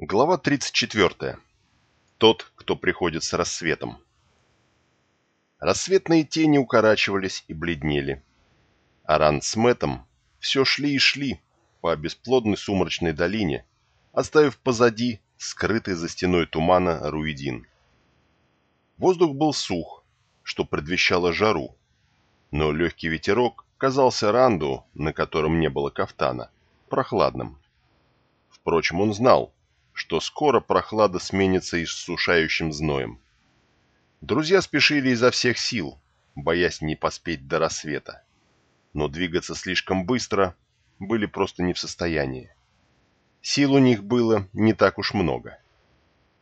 Глава 34. Тот, кто приходит с рассветом. Рассветные тени укорачивались и бледнели. Аран с Мэтом все шли и шли по бесплодной сумрачной долине, оставив позади скрытый за стеной тумана Руидин. Воздух был сух, что предвещало жару, но легкий ветерок казался Ранду, на котором не было кафтана, прохладным. Впрочем, он знал, что скоро прохлада сменится иссушающим зноем. Друзья спешили изо всех сил, боясь не поспеть до рассвета. Но двигаться слишком быстро были просто не в состоянии. Сил у них было не так уж много.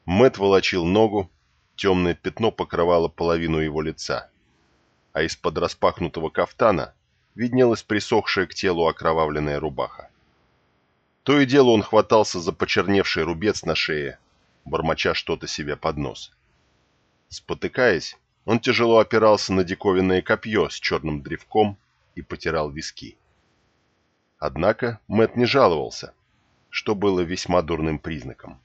Мэт волочил ногу, темное пятно покрывало половину его лица, а из-под распахнутого кафтана виднелась присохшая к телу окровавленная рубаха. То и дело он хватался за почерневший рубец на шее, бормоча что-то себе под нос. Спотыкаясь, он тяжело опирался на диковинное копье с черным древком и потирал виски. Однако Мэт не жаловался, что было весьма дурным признаком.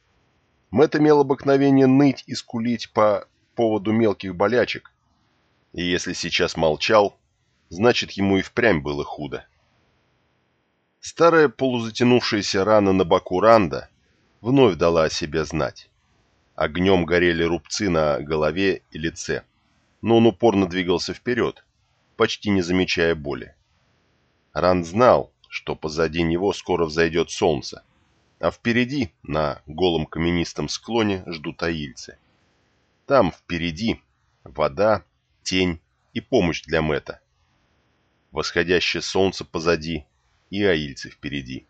Мэт имел обыкновение ныть и скулить по поводу мелких болячек, и если сейчас молчал, значит ему и впрямь было худо. Старая полузатянувшаяся рана на боку Ранда вновь дала о себе знать. Огнем горели рубцы на голове и лице, но он упорно двигался вперед, почти не замечая боли. Ранд знал, что позади него скоро взойдет солнце, а впереди, на голом каменистом склоне, ждут аильцы. Там, впереди, вода, тень и помощь для Мэта. Восходящее солнце позади и аильцы впереди.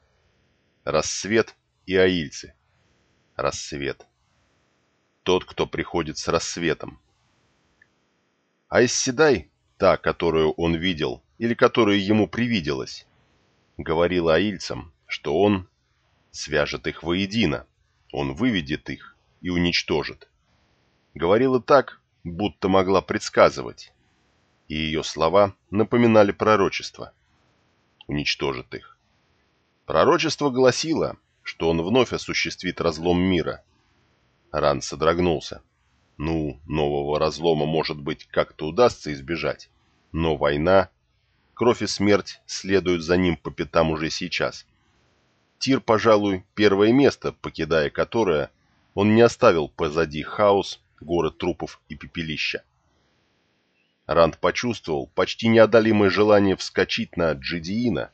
Рассвет и аильцы. Рассвет. Тот, кто приходит с рассветом. Айсседай, та, которую он видел, или которая ему привиделась, говорила аильцам, что он свяжет их воедино, он выведет их и уничтожит. Говорила так, будто могла предсказывать, и ее слова напоминали пророчество уничтожит их. Пророчество гласило, что он вновь осуществит разлом мира. Ран содрогнулся. Ну, нового разлома, может быть, как-то удастся избежать. Но война, кровь и смерть следуют за ним по пятам уже сейчас. Тир, пожалуй, первое место, покидая которое, он не оставил позади хаос, город трупов и пепелища. Ранд почувствовал почти неодолимое желание вскочить на Джидиина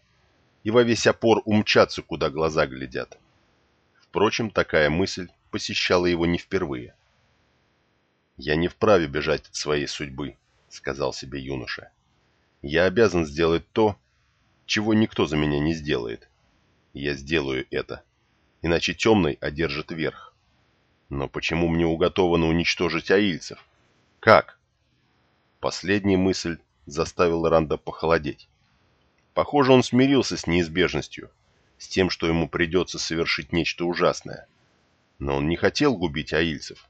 и во весь опор умчаться, куда глаза глядят. Впрочем, такая мысль посещала его не впервые. «Я не вправе бежать от своей судьбы», — сказал себе юноша. «Я обязан сделать то, чего никто за меня не сделает. Я сделаю это, иначе темный одержит верх. Но почему мне уготовано уничтожить аильцев? Как?» Последняя мысль заставила Ранда похолодеть. Похоже, он смирился с неизбежностью, с тем, что ему придется совершить нечто ужасное. Но он не хотел губить аильцев.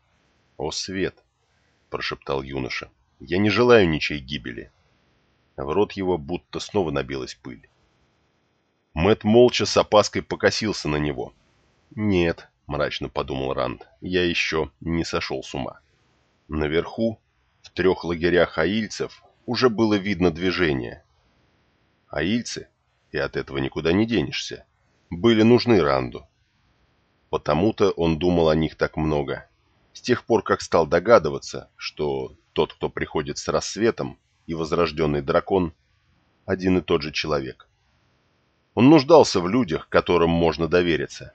«О, свет!» – прошептал юноша. «Я не желаю ничьей гибели». В рот его будто снова набилась пыль. Мэт молча с опаской покосился на него. «Нет», — мрачно подумал Ранд, — «я еще не сошел с ума». Наверху, в трех лагерях аильцев уже было видно движение. Аильцы, и от этого никуда не денешься, были нужны Ранду. Потому-то он думал о них так много. С тех пор, как стал догадываться, что тот, кто приходит с рассветом, и возрожденный дракон – один и тот же человек. Он нуждался в людях, которым можно довериться.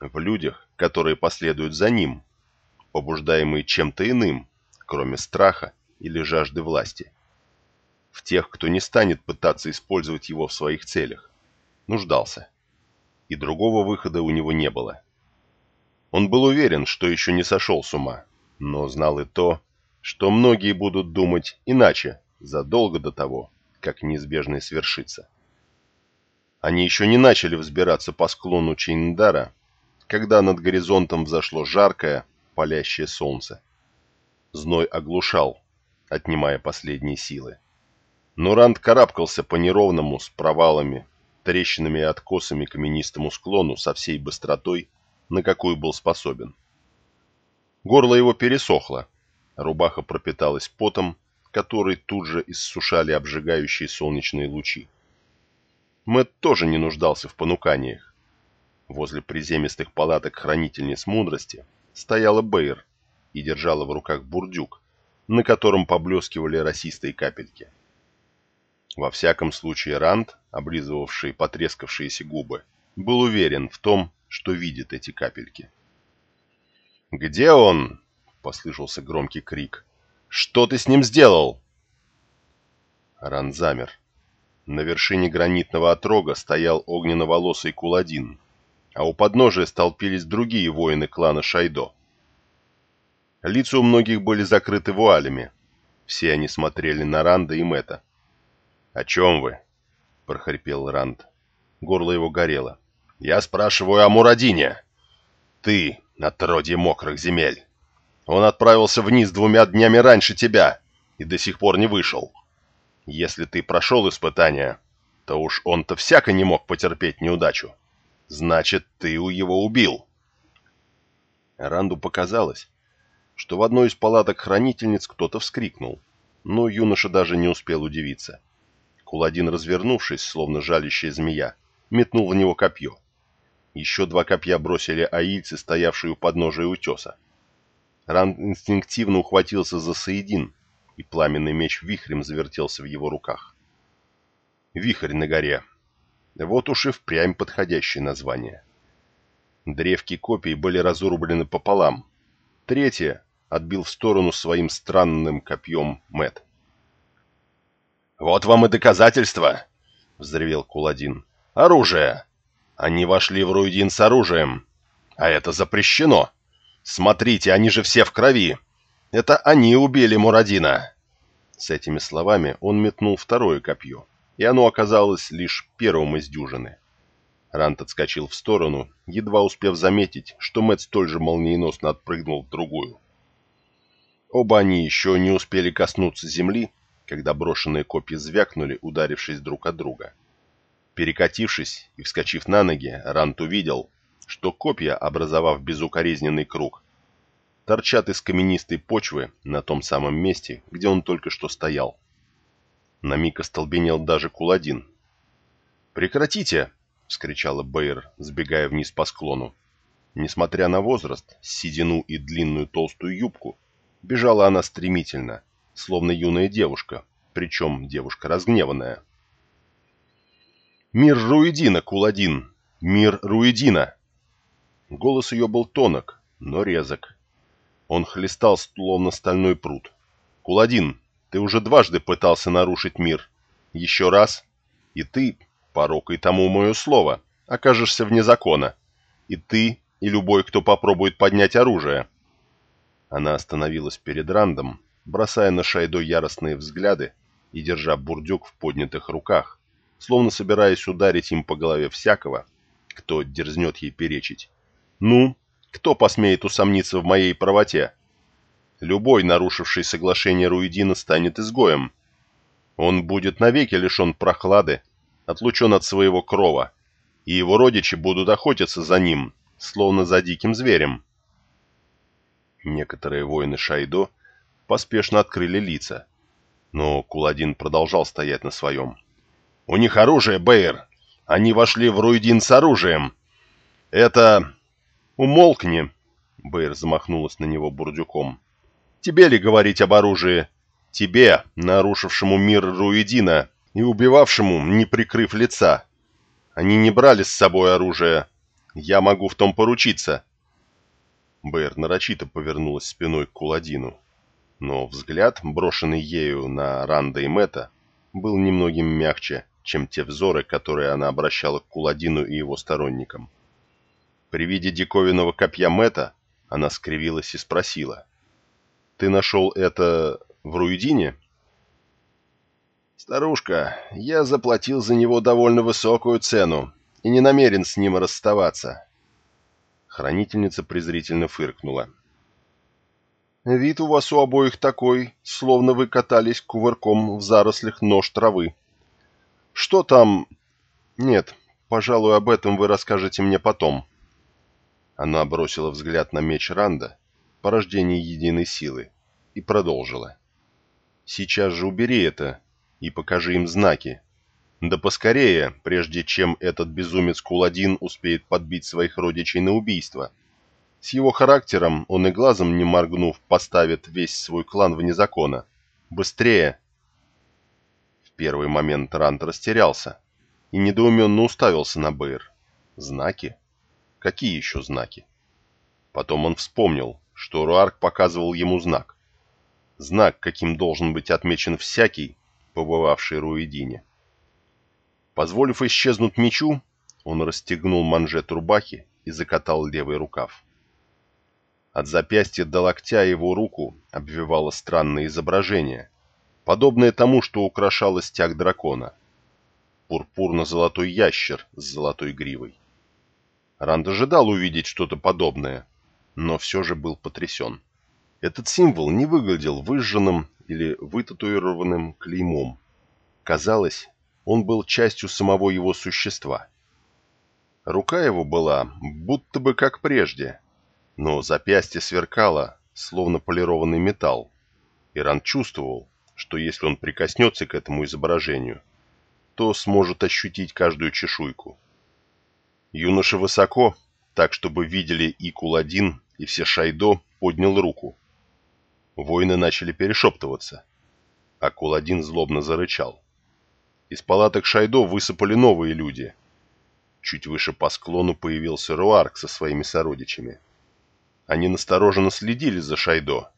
В людях, которые последуют за ним, побуждаемые чем-то иным, кроме страха или жажды власти. В тех, кто не станет пытаться использовать его в своих целях. Нуждался. И другого выхода у него не было. Он был уверен, что еще не сошел с ума, но знал и то, что многие будут думать иначе задолго до того, как неизбежное свершится. Они еще не начали взбираться по склону Чейндара, когда над горизонтом взошло жаркое, палящее солнце. Зной оглушал, отнимая последние силы. Но Ранд карабкался по неровному, с провалами, трещинами и откосами каменистому склону со всей быстротой, на какую был способен. Горло его пересохло, рубаха пропиталась потом, который тут же иссушали обжигающие солнечные лучи. Мэтт тоже не нуждался в понуканиях. Возле приземистых палаток хранительниц мудрости стояла Бэйр и держала в руках бурдюк, на котором поблескивали росистые капельки. Во всяком случае Ранд, облизывавший потрескавшиеся губы, был уверен в том, что видит эти капельки. «Где он?» — послышался громкий крик. «Что ты с ним сделал?» Ранд замер. На вершине гранитного отрога стоял огненно-волосый Куладин, а у подножия столпились другие воины клана Шайдо. Лица у многих были закрыты вуалями. Все они смотрели на Ранда и Мэтта. «О чем вы?» — прохрипел Ранд. Горло его горело. «Я спрашиваю о Мурадине. Ты, отродье мокрых земель. Он отправился вниз двумя днями раньше тебя и до сих пор не вышел. Если ты прошел испытание, то уж он-то всяко не мог потерпеть неудачу. Значит, ты у его убил. Ранду показалось, что в одной из палаток хранительниц кто-то вскрикнул, но юноша даже не успел удивиться. Куладин, развернувшись, словно жалящая змея, метнул в него копье. Еще два копья бросили аильцы, стоявшие у подножия утеса. Ранд инстинктивно ухватился за Саидин, и пламенный меч вихрем завертелся в его руках. Вихрь на горе. Вот уж и впрямь подходящее название. Древки копий были разрублены пополам. Третье отбил в сторону своим странным копьем Мэт. «Вот вам и доказательства!» — взревел Куладин. «Оружие! Они вошли в Руидин с оружием, а это запрещено! Смотрите, они же все в крови!» Это они убили Мурадина!» С этими словами он метнул второе копье, и оно оказалось лишь первым из дюжины. Рант отскочил в сторону, едва успев заметить, что Мэтт столь же молниеносно отпрыгнул в другую. Оба они еще не успели коснуться земли, когда брошенные копья звякнули, ударившись друг от друга. Перекатившись и вскочив на ноги, Рант увидел, что копья, образовав безукоризненный круг, торчат из каменистой почвы на том самом месте, где он только что стоял. На миг остолбенел даже Куладин. «Прекратите!» — вскричала Бэйр, сбегая вниз по склону. Несмотря на возраст, седину и длинную толстую юбку, бежала она стремительно, словно юная девушка, причем девушка разгневанная. «Мир Руидина, Куладин! Мир Руидина!» Голос ее был тонок, но резок, он хлестал словно стальной пруд. «Куладин, ты уже дважды пытался нарушить мир. Еще раз, и ты, порокой тому мое слово, окажешься вне закона. И ты, и любой, кто попробует поднять оружие». Она остановилась перед Рандом, бросая на Шайдо яростные взгляды и держа бурдюк в поднятых руках, словно собираясь ударить им по голове всякого, кто дерзнет ей перечить. «Ну, кто посмеет усомниться в моей правоте? Любой, нарушивший соглашение Руидина, станет изгоем. Он будет навеки лишен прохлады, отлучен от своего крова, и его родичи будут охотиться за ним, словно за диким зверем. Некоторые воины Шайдо поспешно открыли лица, но Куладин продолжал стоять на своем. «У них оружие, Бэйр! Они вошли в Руидин с оружием! Это «Умолкни!» — Бэйр замахнулась на него бурдюком. «Тебе ли говорить об оружии? Тебе, нарушившему мир Руидина и убивавшему, не прикрыв лица. Они не брали с собой оружие. Я могу в том поручиться». Бэйр нарочито повернулась спиной к Куладину. Но взгляд, брошенный ею на Ранда и Мэтта, был немногим мягче, чем те взоры, которые она обращала к Куладину и его сторонникам. При виде диковинного копья Мэтта она скривилась и спросила. «Ты нашел это в Руидине?» «Старушка, я заплатил за него довольно высокую цену и не намерен с ним расставаться». Хранительница презрительно фыркнула. «Вид у вас у обоих такой, словно вы катались кувырком в зарослях нож травы. Что там...» «Нет, пожалуй, об этом вы расскажете мне потом». Она бросила взгляд на меч Ранда, порождение единой силы, и продолжила. «Сейчас же убери это и покажи им знаки. Да поскорее, прежде чем этот безумец Куладин успеет подбить своих родичей на убийство. С его характером он и глазом не моргнув поставит весь свой клан вне закона. Быстрее!» В первый момент Ранд растерялся и недоуменно уставился на Бэйр. «Знаки? Какие еще знаки?» Потом он вспомнил, что Руарк показывал ему знак. Знак, каким должен быть отмечен всякий, побывавший Руидине. Позволив исчезнуть мечу, он расстегнул манжет рубахи и закатал левый рукав. От запястья до локтя его руку обвивало странное изображение, подобное тому, что украшало стяг дракона. Пурпурно-золотой ящер с золотой гривой. Ранд ожидал увидеть что-то подобное, но все же был потрясен. Этот символ не выглядел выжженным или вытатуированным клеймом. Казалось, он был частью самого его существа. Рука его была будто бы как прежде, но запястье сверкало, словно полированный металл. Иран чувствовал, что если он прикоснется к этому изображению, то сможет ощутить каждую чешуйку. Юноша высоко, так чтобы видели и Куладин, и все Шайдо, поднял руку. Воины начали перешептываться, а Куладин злобно зарычал. Из палаток Шайдо высыпали новые люди. Чуть выше по склону появился Руарк со своими сородичами. Они настороженно следили за Шайдо,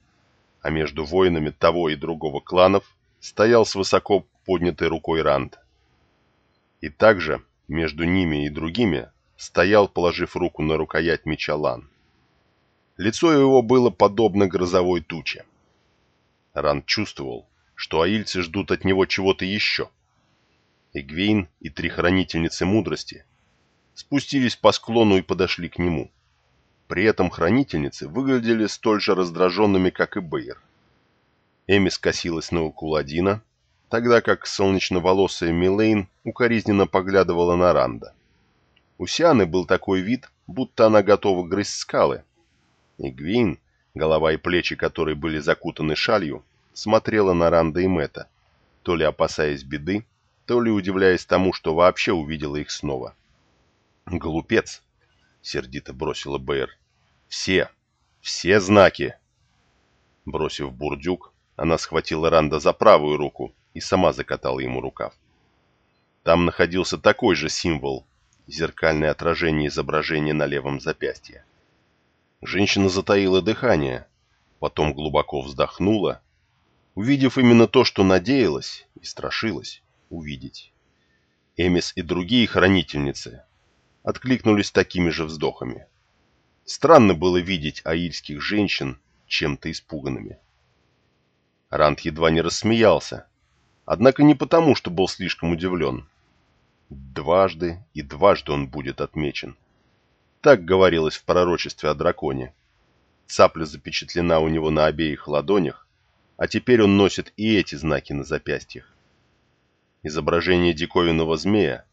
а между воинами того и другого кланов стоял с высоко поднятой рукой Ранд. И также между ними и другими стоял, положив руку на рукоять меча Лан. Лицо его было подобно грозовой туче. Ранд чувствовал, что аильцы ждут от него чего-то еще — Эгвейн и три хранительницы мудрости спустились по склону и подошли к нему. При этом хранительницы выглядели столь же раздраженными, как и Бейер. Эми скосилась на Укуладина, тогда как солнечно-волосая Милейн укоризненно поглядывала на Ранда. У Сианы был такой вид, будто она готова грызть скалы. Игвейн, голова и плечи которой были закутаны шалью, смотрела на Ранда и Мэтта, то ли опасаясь беды, то ли удивляясь тому, что вообще увидела их снова. «Глупец!» — сердито бросила Бэйр. «Все! Все знаки!» Бросив бурдюк, она схватила Ранда за правую руку и сама закатала ему рукав. Там находился такой же символ, зеркальное отражение изображения на левом запястье. Женщина затаила дыхание, потом глубоко вздохнула, увидев именно то, что надеялась и страшилась увидеть. Эмис и другие хранительницы откликнулись такими же вздохами. Странно было видеть аильских женщин чем-то испуганными. Ранд едва не рассмеялся, однако не потому, что был слишком удивлен. Дважды и дважды он будет отмечен. Так говорилось в пророчестве о драконе. Цапля запечатлена у него на обеих ладонях, а теперь он носит и эти знаки на запястьях изображение диковинного змея,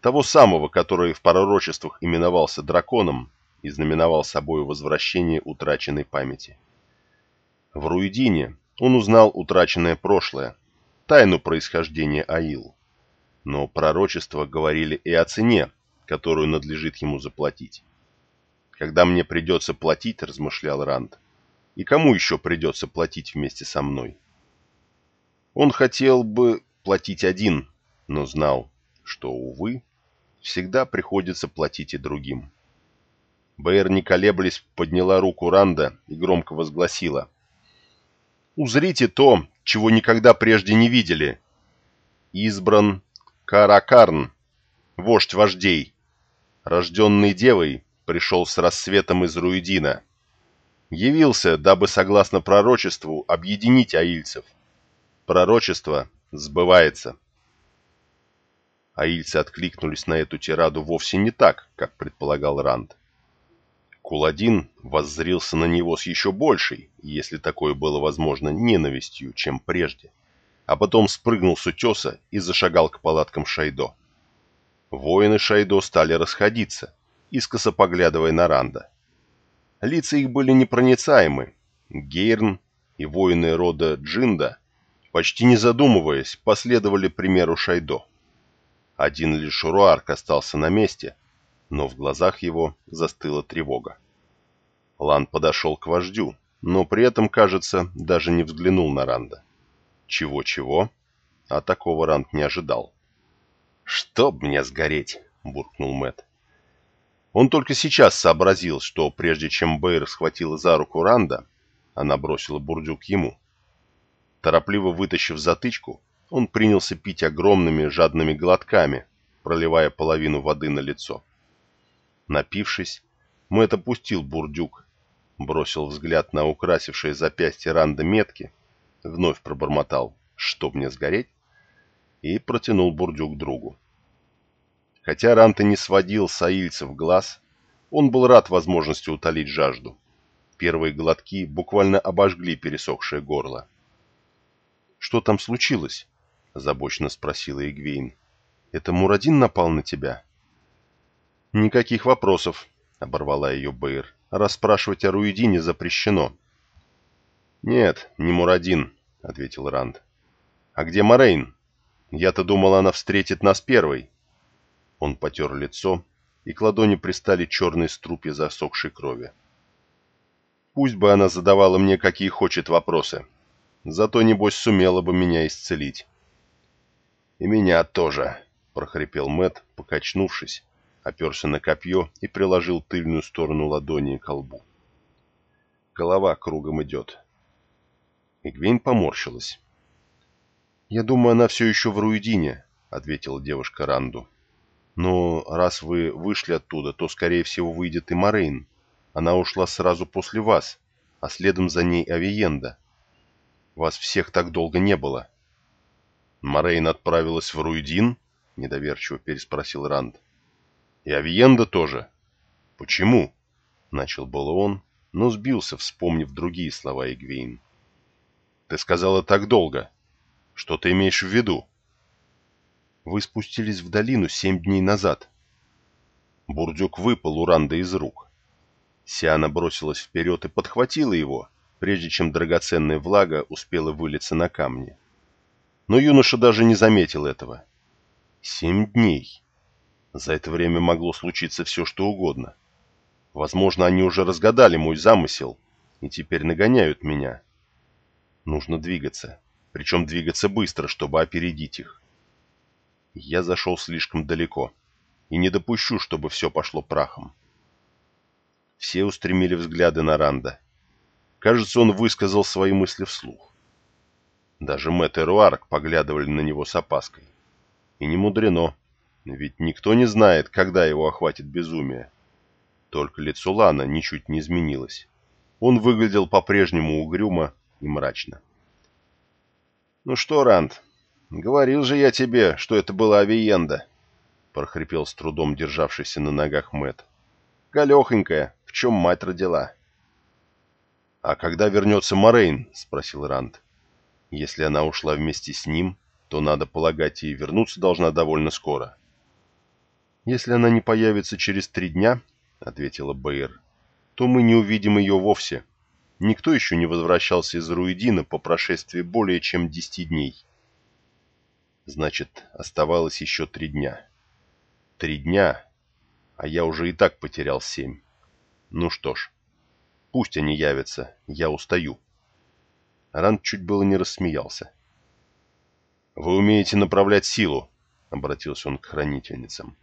того самого, который в пророчествах именовался драконом и знаменовал собой возвращение утраченной памяти. В Руидине он узнал утраченное прошлое, тайну происхождения Аил. Но пророчества говорили и о цене, которую надлежит ему заплатить. «Когда мне придется платить», — размышлял Ранд, — «и кому еще придется платить вместе со мной?» Он хотел бы платить один, но знал, что, увы, всегда приходится платить и другим. Бэйр, не колеблясь, подняла руку Ранда и громко возгласила. «Узрите то, чего никогда прежде не видели. Избран Каракарн, вождь вождей, рожденный девой, пришел с рассветом из Руидина. Явился, дабы, согласно пророчеству, объединить аильцев. Пророчество сбывается. Аильцы откликнулись на эту тираду вовсе не так, как предполагал Ранд. Куладин воззрился на него с еще большей, если такое было возможно, ненавистью, чем прежде, а потом спрыгнул с утеса и зашагал к палаткам Шайдо. Воины Шайдо стали расходиться, искоса поглядывая на Ранда. Лица их были непроницаемы. Гейрн и воины рода Джинда, почти не задумываясь, последовали примеру Шайдо. Один лишь Руарк остался на месте, но в глазах его застыла тревога. Лан подошел к вождю, но при этом, кажется, даже не взглянул на Ранда. Чего-чего, а такого Ранд не ожидал. «Чтоб мне сгореть!» — буркнул Мэт. Он только сейчас сообразил, что прежде чем Бэйр схватила за руку Ранда, она бросила бурдюк ему. Торопливо вытащив затычку, он принялся пить огромными жадными глотками, проливая половину воды на лицо. Напившись, Мэтт опустил бурдюк, бросил взгляд на украсившие запястье Ранда метки, вновь пробормотал «Чтоб мне сгореть?» и протянул бурдюк другу. Хотя Ранта не сводил с аильцев глаз, он был рад возможности утолить жажду. Первые глотки буквально обожгли пересохшее горло. «Что там случилось?» — озабоченно спросила Игвейн. «Это Мурадин напал на тебя?» «Никаких вопросов», — оборвала ее Бэйр. «Расспрашивать о Руидине запрещено». «Нет, не Мурадин», — ответил Ранд. «А где Морейн? Я-то думал, она встретит нас первой». Он потер лицо, и к ладони пристали черные струпья засохшей крови. «Пусть бы она задавала мне какие хочет вопросы. Зато, небось, сумела бы меня исцелить». «И меня тоже», — прохрипел Мэт, покачнувшись, оперся на копье и приложил тыльную сторону ладони к колбу. Голова кругом идет. Игвейн поморщилась. «Я думаю, она все еще в Руидине», — ответила девушка Ранду. «Но раз вы вышли оттуда, то, скорее всего, выйдет и Морейн. Она ушла сразу после вас, а следом за ней Авиенда. Вас всех так долго не было». «Морейн отправилась в Руидин?» — недоверчиво переспросил Ранд. «И Авиенда тоже?» «Почему?» — начал было он, но сбился, вспомнив другие слова Игвейн. «Ты сказала так долго. Что ты имеешь в виду?» «Вы спустились в долину семь дней назад». Бурдюк выпал у Ранда из рук. Сиана бросилась вперед и подхватила его, прежде чем драгоценная влага успела вылиться на камни но юноша даже не заметил этого. Семь дней. За это время могло случиться все, что угодно. Возможно, они уже разгадали мой замысел и теперь нагоняют меня. Нужно двигаться, причем двигаться быстро, чтобы опередить их. Я зашел слишком далеко и не допущу, чтобы все пошло прахом. Все устремили взгляды на Ранда. Кажется, он высказал свои мысли вслух. Даже Мэтт и Руарк поглядывали на него с опаской. И не мудрено, ведь никто не знает, когда его охватит безумие. Только лицо Лана ничуть не изменилось. Он выглядел по-прежнему угрюмо и мрачно. «Ну что, Ранд, говорил же я тебе, что это была авиенда», — прохрипел с трудом державшийся на ногах Мэтт. «Галехонькая, в чем мать родила?» «А когда вернется Морейн?» — спросил Ранд. Если она ушла вместе с ним, то, надо полагать, и вернуться должна довольно скоро. «Если она не появится через три дня, — ответила Бэйр, — то мы не увидим ее вовсе. Никто еще не возвращался из Руидина по прошествии более чем десяти дней. Значит, оставалось еще три дня. Три дня, а я уже и так потерял семь. Ну что ж, пусть они явятся, я устаю». Ранд чуть было не рассмеялся. «Вы умеете направлять силу», — обратился он к хранительницам.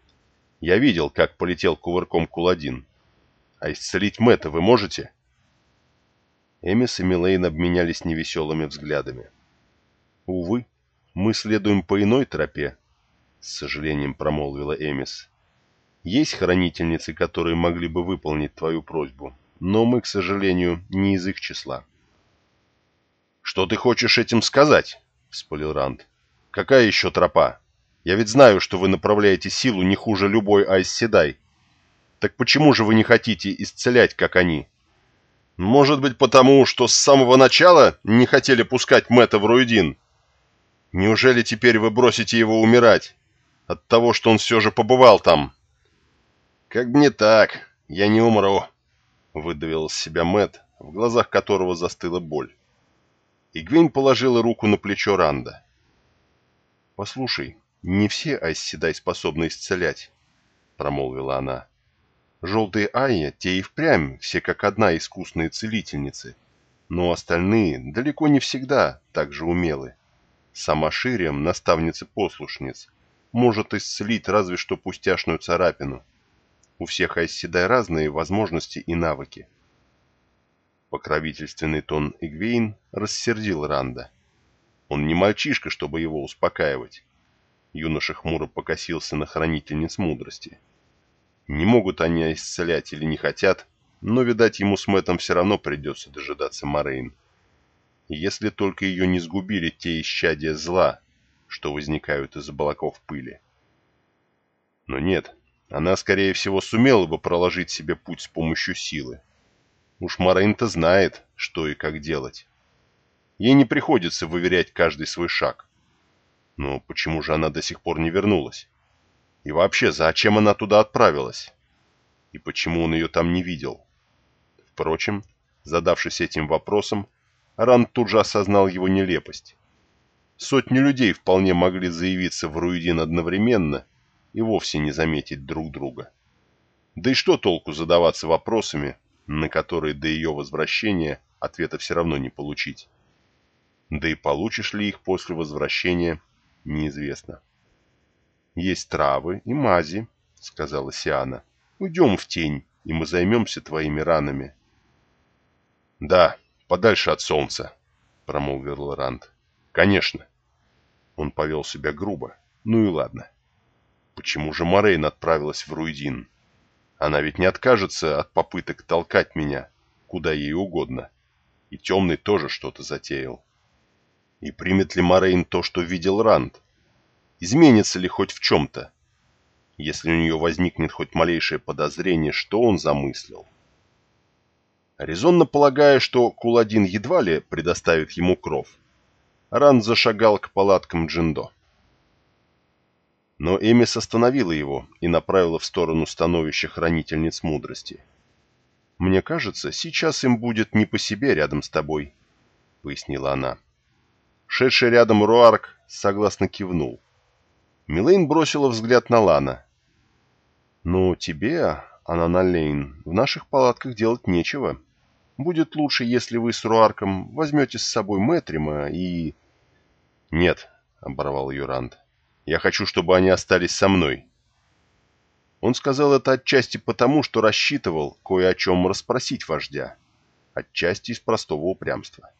«Я видел, как полетел кувырком Куладин. А исцелить Мэтта вы можете?» Эмис и Милейн обменялись невеселыми взглядами. «Увы, мы следуем по иной тропе», — с сожалением промолвила Эмис. «Есть хранительницы, которые могли бы выполнить твою просьбу, но мы, к сожалению, не из их числа». «Что ты хочешь этим сказать?» — вспылил Ранд. «Какая еще тропа? Я ведь знаю, что вы направляете силу не хуже любой Айсседай. Так почему же вы не хотите исцелять, как они?» «Может быть, потому, что с самого начала не хотели пускать Мэтта в Руидин? Неужели теперь вы бросите его умирать от того, что он все же побывал там?» «Как бы не так, я не умру», — выдавил из себя Мэт, в глазах которого застыла боль. Игвейн положила руку на плечо Ранда. «Послушай, не все Айсседай способны исцелять», — промолвила она. «Желтые Айя, те и впрямь, все как одна искусные целительницы, но остальные далеко не всегда так же умелы. Сама Шириам, наставница-послушниц, может исцелить разве что пустяшную царапину. У всех Айсседай разные возможности и навыки. Покровительственный тон Игвейн рассердил Ранда. Он не мальчишка, чтобы его успокаивать. Юноша хмуро покосился на хранительниц мудрости. Не могут они исцелять или не хотят, но, видать, ему с Мэттом все равно придется дожидаться Морейн. Если только ее не сгубили те исчадия зла, что возникают из облаков пыли. Но нет, она, скорее всего, сумела бы проложить себе путь с помощью силы. Уж Морейн-то знает, что и как делать. Ей не приходится выверять каждый свой шаг. Но почему же она до сих пор не вернулась? И вообще, зачем она туда отправилась? И почему он ее там не видел? Впрочем, задавшись этим вопросом, Ранд тут же осознал его нелепость. Сотни людей вполне могли заявиться в Руидин одновременно и вовсе не заметить друг друга. Да и что толку задаваться вопросами, на которые до ее возвращения ответа все равно не получить? Да и получишь ли их после возвращения, неизвестно. «Есть травы и мази», — сказала Сиана. «Уйдем в тень, и мы займемся твоими ранами». «Да, подальше от солнца», — промолвил Ранд. «Конечно». Он повел себя грубо. Ну и ладно. Почему же Морейн отправилась в Руидин? Она ведь не откажется от попыток толкать меня, куда ей угодно. И Темный тоже что-то затеял. И примет ли Морейн то, что видел Ранд? Изменится ли хоть в чем-то? Если у нее возникнет хоть малейшее подозрение, что он замыслил? Резонно полагая, что Куладин едва ли предоставит ему кров, Ранд зашагал к палаткам Джиндо. Но Эмис остановила его и направила в сторону становища хранительниц мудрости. «Мне кажется, сейчас им будет не по себе рядом с тобой», — пояснила она. Шедший рядом Руарк согласно кивнул. Милейн бросила взгляд на Лана. «Ну, тебе, Анана в наших палатках делать нечего. Будет лучше, если вы с Руарком возьмете с собой Мэтрима и...» «Нет», — оборвал Юрант. «Я хочу, чтобы они остались со мной». Он сказал это отчасти потому, что рассчитывал кое о чем расспросить вождя, отчасти из простого упрямства.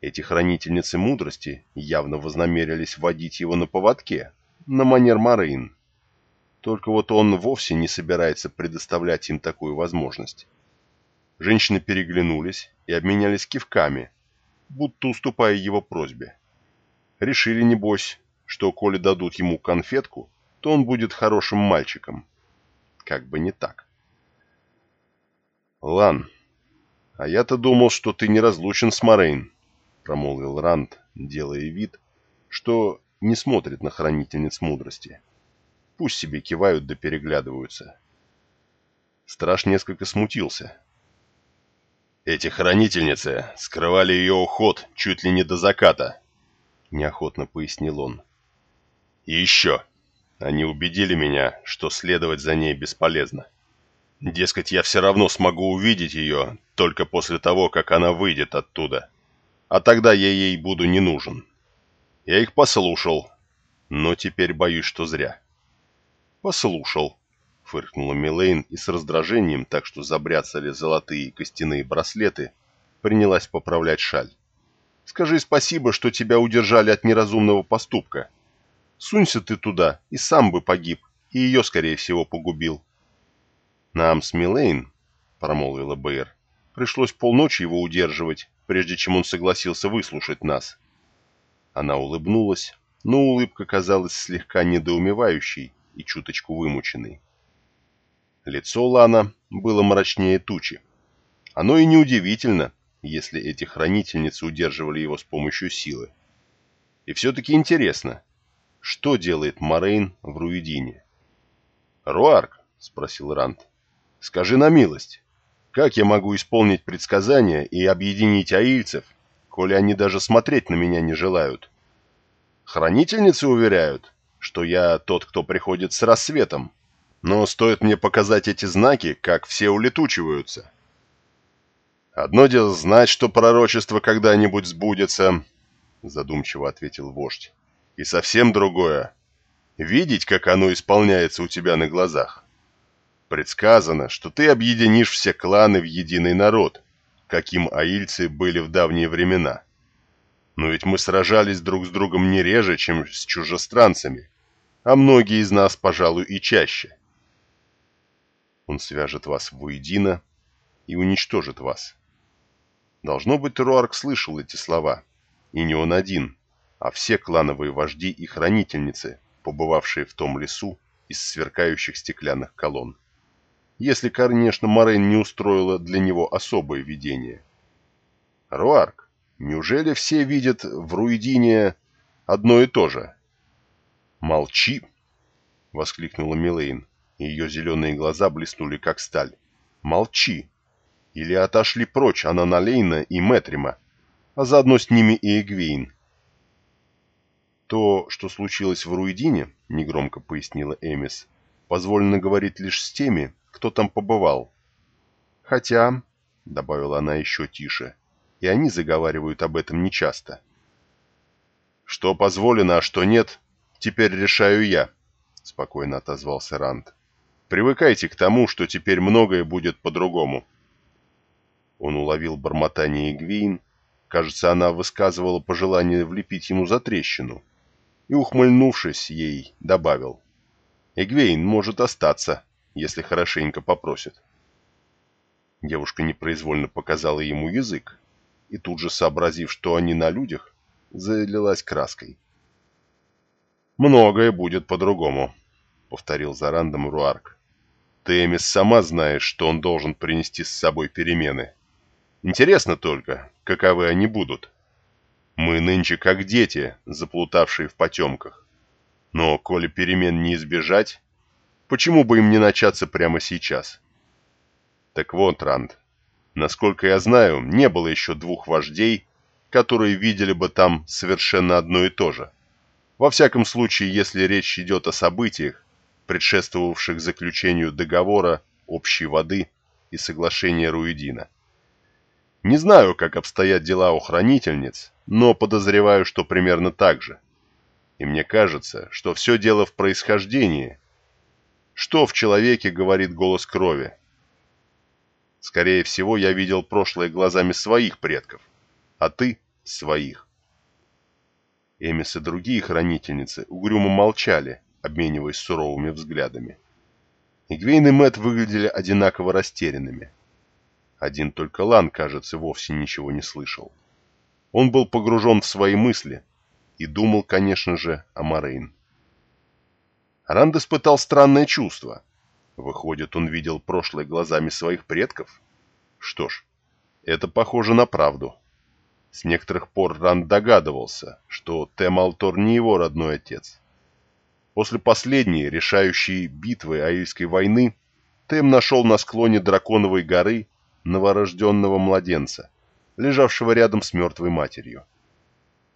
Эти хранительницы мудрости явно вознамерились водить его на поводке, на манер Марин. Только вот он вовсе не собирается предоставлять им такую возможность. Женщины переглянулись и обменялись кивками, будто уступая его просьбе. Решили, небось, что коли дадут ему конфетку, то он будет хорошим мальчиком. Как бы не так. «Лан, а я-то думал, что ты не разлучен с Морейн», промолвил Ранд, делая вид, что не смотрит на хранительниц мудрости. Пусть себе кивают да переглядываются. Страж несколько смутился. Эти хранительницы скрывали ее уход чуть ли не до заката, неохотно пояснил он. И еще, они убедили меня, что следовать за ней бесполезно. Дескать, я все равно смогу увидеть ее только после того, как она выйдет оттуда а тогда я ей буду не нужен. Я их послушал, но теперь боюсь, что зря. Послушал, фыркнула Милейн и с раздражением, так что забряцали золотые костяные браслеты, принялась поправлять шаль. Скажи спасибо, что тебя удержали от неразумного поступка. Сунься ты туда, и сам бы погиб, и ее, скорее всего, погубил. Нам с Милейн, промолвила Бэйр, пришлось полночи его удерживать, прежде чем он согласился выслушать нас. Она улыбнулась, но улыбка казалась слегка недоумевающей и чуточку вымученной. Лицо Лана было мрачнее тучи. Оно и неудивительно, если эти хранительницы удерживали его с помощью силы. И все-таки интересно, что делает Морейн в Руидине? «Руарк», — спросил Рант, — «скажи на милость, Как я могу исполнить предсказания и объединить аильцев, коли они даже смотреть на меня не желают? Хранительницы уверяют, что я тот, кто приходит с рассветом, но стоит мне показать эти знаки, как все улетучиваются. Одно дело знать, что пророчество когда-нибудь сбудется, задумчиво ответил вождь, и совсем другое — видеть, как оно исполняется у тебя на глазах. Предсказано, что ты объединишь все кланы в единый народ, каким аильцы были в давние времена. Но ведь мы сражались друг с другом не реже, чем с чужестранцами, а многие из нас, пожалуй, и чаще. Он свяжет вас воедино и уничтожит вас. Должно быть, Руарк слышал эти слова, и не он один, а все клановые вожди и хранительницы, побывавшие в том лесу из сверкающих стеклянных колонн. Если, конечно, Морейн не устроила для него особое видение. Руарк, Неужели все видят в Руидине одно и то же? «Молчи!» — воскликнула Милейн, и ее зеленые глаза блеснули, как сталь. «Молчи!» Или отошли прочь Ананалейна и Метрима, а заодно с ними и Эгвейн. То, что случилось в Руидине, — негромко пояснила Эмис, — позволено говорить лишь с теми, кто там побывал. Хотя, — добавила она еще тише, — и они заговаривают об этом нечасто. «Что позволено, а что нет, теперь решаю я», — спокойно отозвался Ранд. «Привыкайте к тому, что теперь многое будет по-другому». Он уловил бормотание Игвейн, кажется, она высказывала пожелание влепить ему за трещину, и, ухмыльнувшись ей, добавил. «Эгвейн может остаться, если хорошенько попросит». Девушка непроизвольно показала ему язык, и тут же, сообразив, что они на людях, залилась краской. «Многое будет по-другому», — повторил за рандом Руарк. «Ты, Эмис, сама знаешь, что он должен принести с собой перемены. Интересно только, каковы они будут. Мы нынче как дети, заплутавшие в потемках. Но, коли перемен не избежать, почему бы им не начаться прямо сейчас?» «Так вот, Ранд, Насколько я знаю, не было еще двух вождей, которые видели бы там совершенно одно и то же. Во всяком случае, если речь идет о событиях, предшествовавших заключению договора общей воды и соглашения Руидина. Не знаю, как обстоят дела у хранительниц, но подозреваю, что примерно так же. И мне кажется, что все дело в происхождении. Что в человеке говорит голос крови? Скорее всего, я видел прошлое глазами своих предков, а ты — своих. Эмис и другие хранительницы угрюмо молчали, обмениваясь суровыми взглядами. Игвейн и Мэтт выглядели одинаково растерянными. Один только Лан, кажется, вовсе ничего не слышал. Он был погружен в свои мысли и думал, конечно же, о Морейн. Ранд испытал странное чувство — Выходит, он видел прошлое глазами своих предков? Что ж, это похоже на правду. С некоторых пор Ранд догадывался, что Темалтор не его родной отец. После последней, решающей битвы Аильской войны, Тем нашел на склоне Драконовой горы новорожденного младенца, лежавшего рядом с мертвой матерью.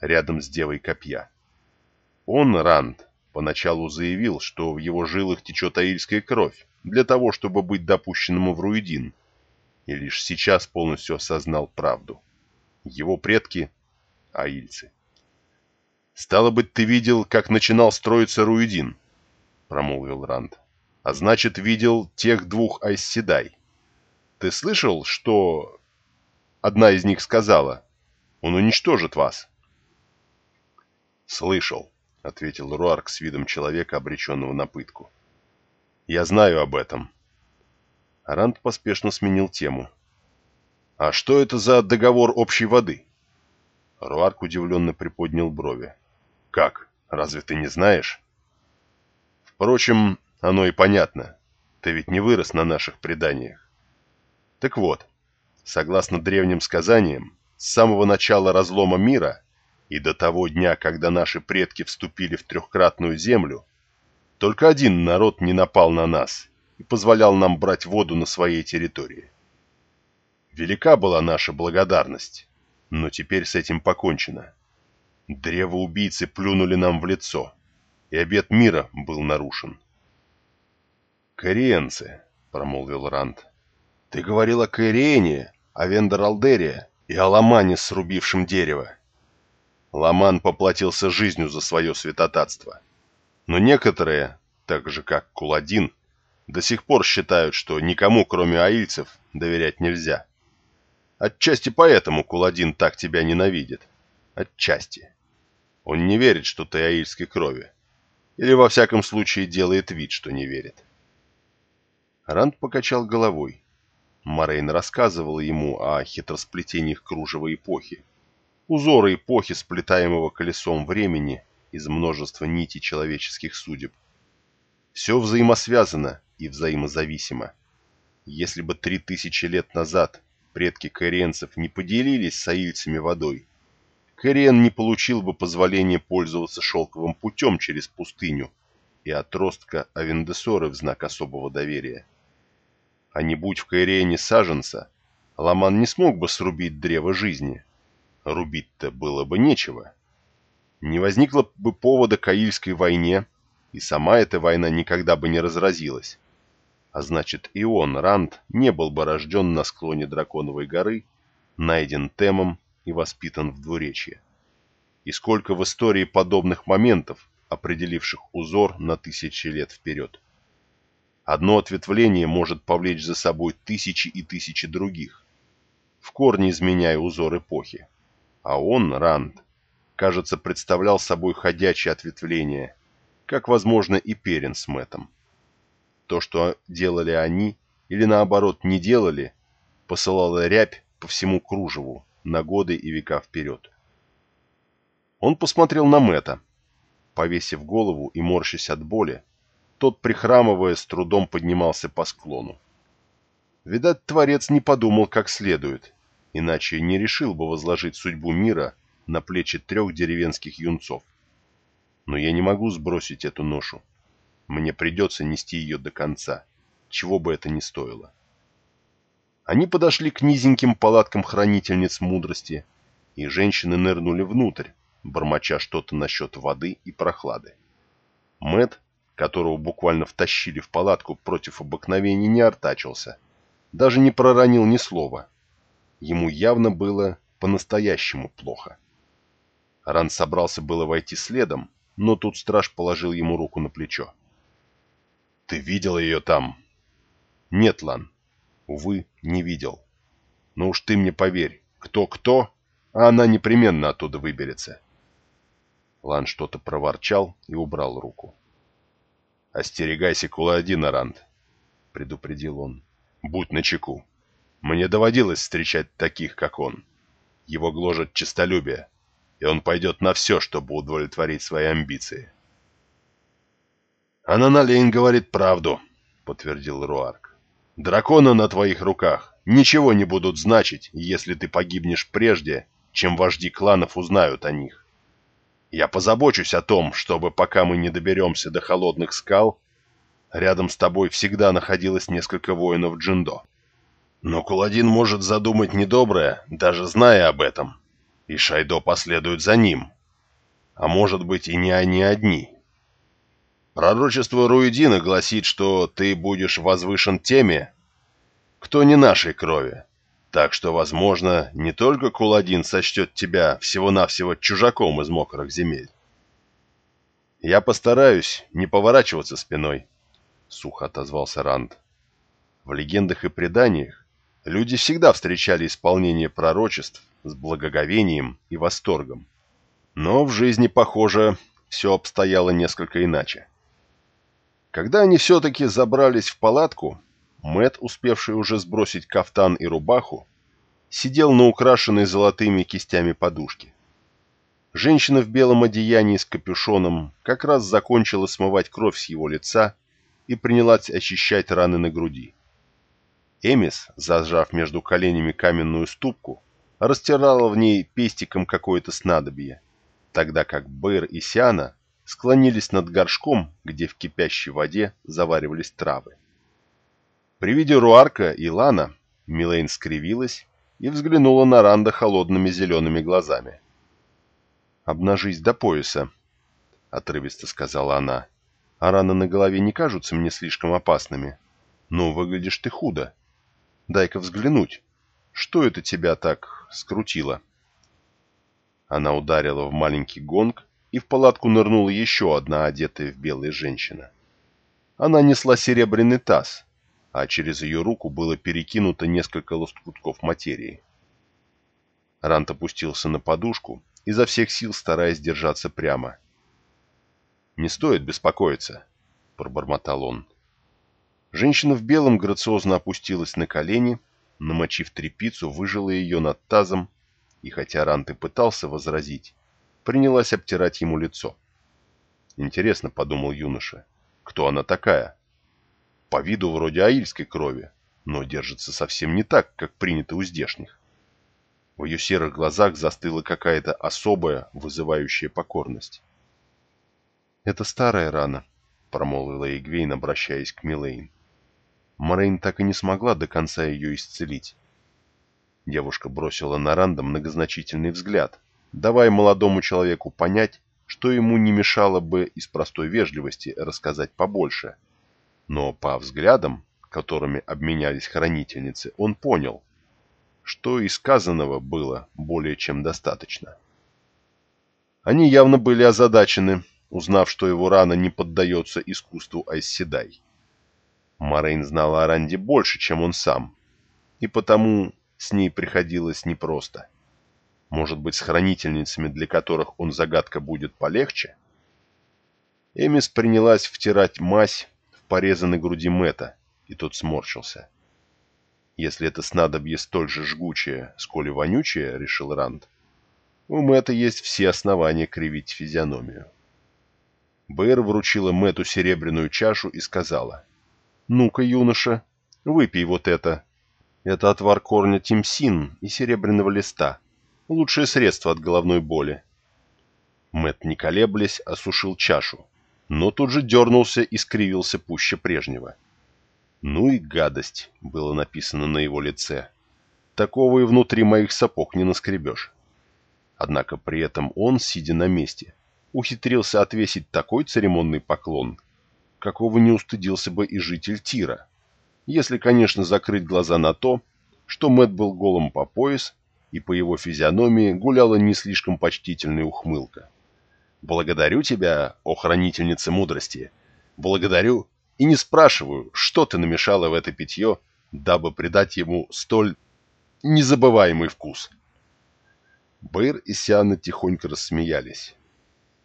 Рядом с Девой Копья. Он, Ранд, поначалу заявил, что в его жилах течет аильская кровь, для того, чтобы быть допущенным в Руидин, и лишь сейчас полностью осознал правду. Его предки — аильцы. «Стало быть, ты видел, как начинал строиться Руидин?» — промолвил Ранд. «А значит, видел тех двух Айсседай. Ты слышал, что...» Одна из них сказала, «Он уничтожит вас». «Слышал», — ответил Руарк с видом человека, обреченного на пытку. Я знаю об этом. Арант поспешно сменил тему. А что это за договор общей воды? Руарк удивленно приподнял брови. Как? Разве ты не знаешь? Впрочем, оно и понятно. Ты ведь не вырос на наших преданиях. Так вот, согласно древним сказаниям, с самого начала разлома мира и до того дня, когда наши предки вступили в трехкратную землю, только один народ не напал на нас и позволял нам брать воду на своей территории. Велика была наша благодарность, но теперь с этим покончено. Древоубийцы плюнули нам в лицо, и обет мира был нарушен. «Кориенцы», — промолвил Ранд, — «ты говорил о Кориене, о Вендералдере и о Ламане, срубившем дерево. Ламан поплатился жизнью за свое святотатство. Но некоторые, так же как Куладин, до сих пор считают, что никому, кроме аильцев, доверять нельзя. Отчасти поэтому Куладин так тебя ненавидит. Отчасти. Он не верит, что ты аильской крови. Или, во всяком случае, делает вид, что не верит. Ранд покачал головой. Морейн рассказывал ему о хитросплетениях кружева эпохи, узоры эпохи, сплетаемого колесом времени из множества нитей человеческих судеб. Все взаимосвязано и взаимозависимо. Если бы три тысячи лет назад предки кориенцев не поделились с аильцами водой, Кориен не получил бы позволения пользоваться шелковым путем через пустыню и отростка Авендесоры в знак особого доверия. А не будь в Кориене саженца, Ламан не смог бы срубить древо жизни – рубить-то было бы нечего. Не возникло бы повода к Аильской войне, и сама эта война никогда бы не разразилась. А значит, и он, Ранд, не был бы рожден на склоне Драконовой горы, найден Темом и воспитан в двуречье. И сколько в истории подобных моментов, определивших узор на тысячи лет вперед. Одно ответвление может повлечь за собой тысячи и тысячи других, в корне изменяя узор эпохи. А он, Ранд, кажется, представлял собой ходячее ответвление, как, возможно, и Перин с Мэттом. То, что делали они, или наоборот не делали, посылало рябь по всему кружеву на годы и века вперед. Он посмотрел на Мэтта. Повесив голову и морщась от боли, тот, прихрамывая, с трудом поднимался по склону. Видать, Творец не подумал как следует, иначе не решил бы возложить судьбу мира на плечи трех деревенских юнцов. Но я не могу сбросить эту ношу. Мне придется нести ее до конца, чего бы это ни стоило. Они подошли к низеньким палаткам хранительниц мудрости, и женщины нырнули внутрь, бормоча что-то насчет воды и прохлады. Мэт, которого буквально втащили в палатку против обыкновений, не артачился, даже не проронил ни слова, Ему явно было по-настоящему плохо. Ран собрался было войти следом, но тут страж положил ему руку на плечо. «Ты видел ее там?» «Нет, Лан. Увы, не видел. Но уж ты мне поверь, кто-кто, а она непременно оттуда выберется». Лан что-то проворчал и убрал руку. «Остерегайся Куладина, Ранд», — предупредил он. «Будь начеку. Мне доводилось встречать таких, как он. Его гложет честолюбие, и он пойдет на все, чтобы удовлетворить свои амбиции. «Ананалейн говорит правду», — подтвердил Руарк. «Драконы на твоих руках ничего не будут значить, если ты погибнешь прежде, чем вожди кланов узнают о них. Я позабочусь о том, чтобы пока мы не доберемся до холодных скал, рядом с тобой всегда находилось несколько воинов Джиндо. Но Куладин может задумать недоброе, даже зная об этом. И Шайдо последует за ним. А может быть и не они одни. Пророчество Руидина гласит, что ты будешь возвышен теми, кто не нашей крови. Так что, возможно, не только Куладин сочтет тебя всего-навсего чужаком из мокрых земель. Я постараюсь не поворачиваться спиной, — сухо отозвался Ранд. В легендах и преданиях Люди всегда встречали исполнение пророчеств с благоговением и восторгом. Но в жизни, похоже, все обстояло несколько иначе. Когда они все-таки забрались в палатку, Мэт, успевший уже сбросить кафтан и рубаху, сидел на украшенной золотыми кистями подушке. Женщина в белом одеянии с капюшоном как раз закончила смывать кровь с его лица и принялась очищать раны на груди. Эмис, зажав между коленями каменную ступку, растирала в ней пестиком какое-то снадобье, тогда как Бэйр и Сиана склонились над горшком, где в кипящей воде заваривались травы. При виде Руарка и Лана Милейн скривилась и взглянула на Ранда холодными зелеными глазами. «Обнажись до пояса», — отрывисто сказала она. «А раны на голове не кажутся мне слишком опасными. Но выглядишь ты худо. Дай-ка взглянуть. Что это тебя так скрутило?» Она ударила в маленький гонг, и в палатку нырнула еще одна одетая в белая женщина. Она несла серебряный таз, а через ее руку было перекинуто несколько лоскутков материи. Рант опустился на подушку, изо всех сил стараясь держаться прямо. «Не стоит беспокоиться», — пробормотал он. Женщина в белом грациозно опустилась на колени, намочив тряпицу, выжила ее над тазом, и хотя Рант и пытался возразить, принялась обтирать ему лицо. «Интересно», — подумал юноша, — «кто она такая?» По виду вроде аильской крови, но держится совсем не так, как принято у здешних. В ее серых глазах застыла какая-то особая, вызывающая покорность. «Это старая рана», — промолвила Эгвейн, обращаясь к Милейн. Морейн так и не смогла до конца ее исцелить. Девушка бросила на Ранда многозначительный взгляд, давая молодому человеку понять, что ему не мешало бы из простой вежливости рассказать побольше — но по взглядам, которыми обменялись хранительницы, он понял, что и сказанного было более чем достаточно. Они явно были озадачены, узнав, что его рана не поддается искусству Айсседай. Морейн знала о Ранде больше, чем он сам, и потому с ней приходилось непросто. Может быть, с хранительницами, для которых он загадка будет полегче? Эмис принялась втирать мазь порезанной груди Мэта, и тот сморщился. Если это снадобье столь же жгучее, сколь и вонючее, решил Ранд, у Мэта есть все основания кривить физиономию. Бэр вручила Мэту серебряную чашу и сказала, «Ну-ка, юноша, выпей вот это. Это отвар корня тимсин и серебряного листа. Лучшее средство от головной боли». Мэт, не колеблясь, осушил чашу, но тут же дернулся и скривился пуще прежнего. «Ну и гадость!» — было написано на его лице. «Такого и внутри моих сапог не наскребешь». Однако при этом он, сидя на месте, ухитрился отвесить такой церемонный поклон, какого не устыдился бы и житель Тира, если, конечно, закрыть глаза на то, что Мэт был голым по пояс, и по его физиономии гуляла не слишком почтительная ухмылка. Благодарю тебя, о хранительница мудрости. Благодарю и не спрашиваю, что ты намешала в это питье, дабы придать ему столь незабываемый вкус. Бэйр и Сиана тихонько рассмеялись.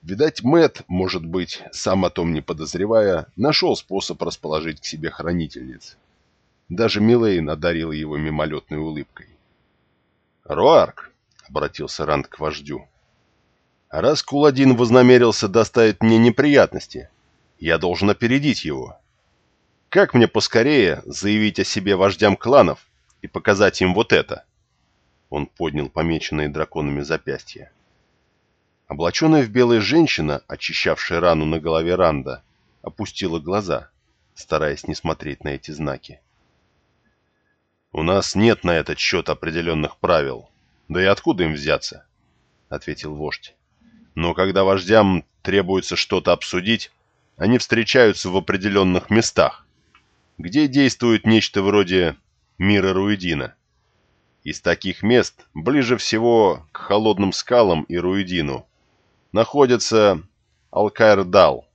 Видать, Мэт, может быть, сам о том не подозревая, нашел способ расположить к себе хранительниц. Даже Милейн одарила его мимолетной улыбкой. «Руарк», — обратился Ранд к вождю, Раз Куладин вознамерился доставить мне неприятности, я должен опередить его. Как мне поскорее заявить о себе вождям кланов и показать им вот это? Он поднял помеченные драконами запястья. Облаченная в белая женщина, очищавшая рану на голове Ранда, опустила глаза, стараясь не смотреть на эти знаки. «У нас нет на этот счет определенных правил. Да и откуда им взяться?» — ответил вождь. Но когда вождям требуется что-то обсудить, они встречаются в определенных местах, где действует нечто вроде мира Руидина. Из таких мест, ближе всего к холодным скалам и Руидину, находится Алкаэрдал.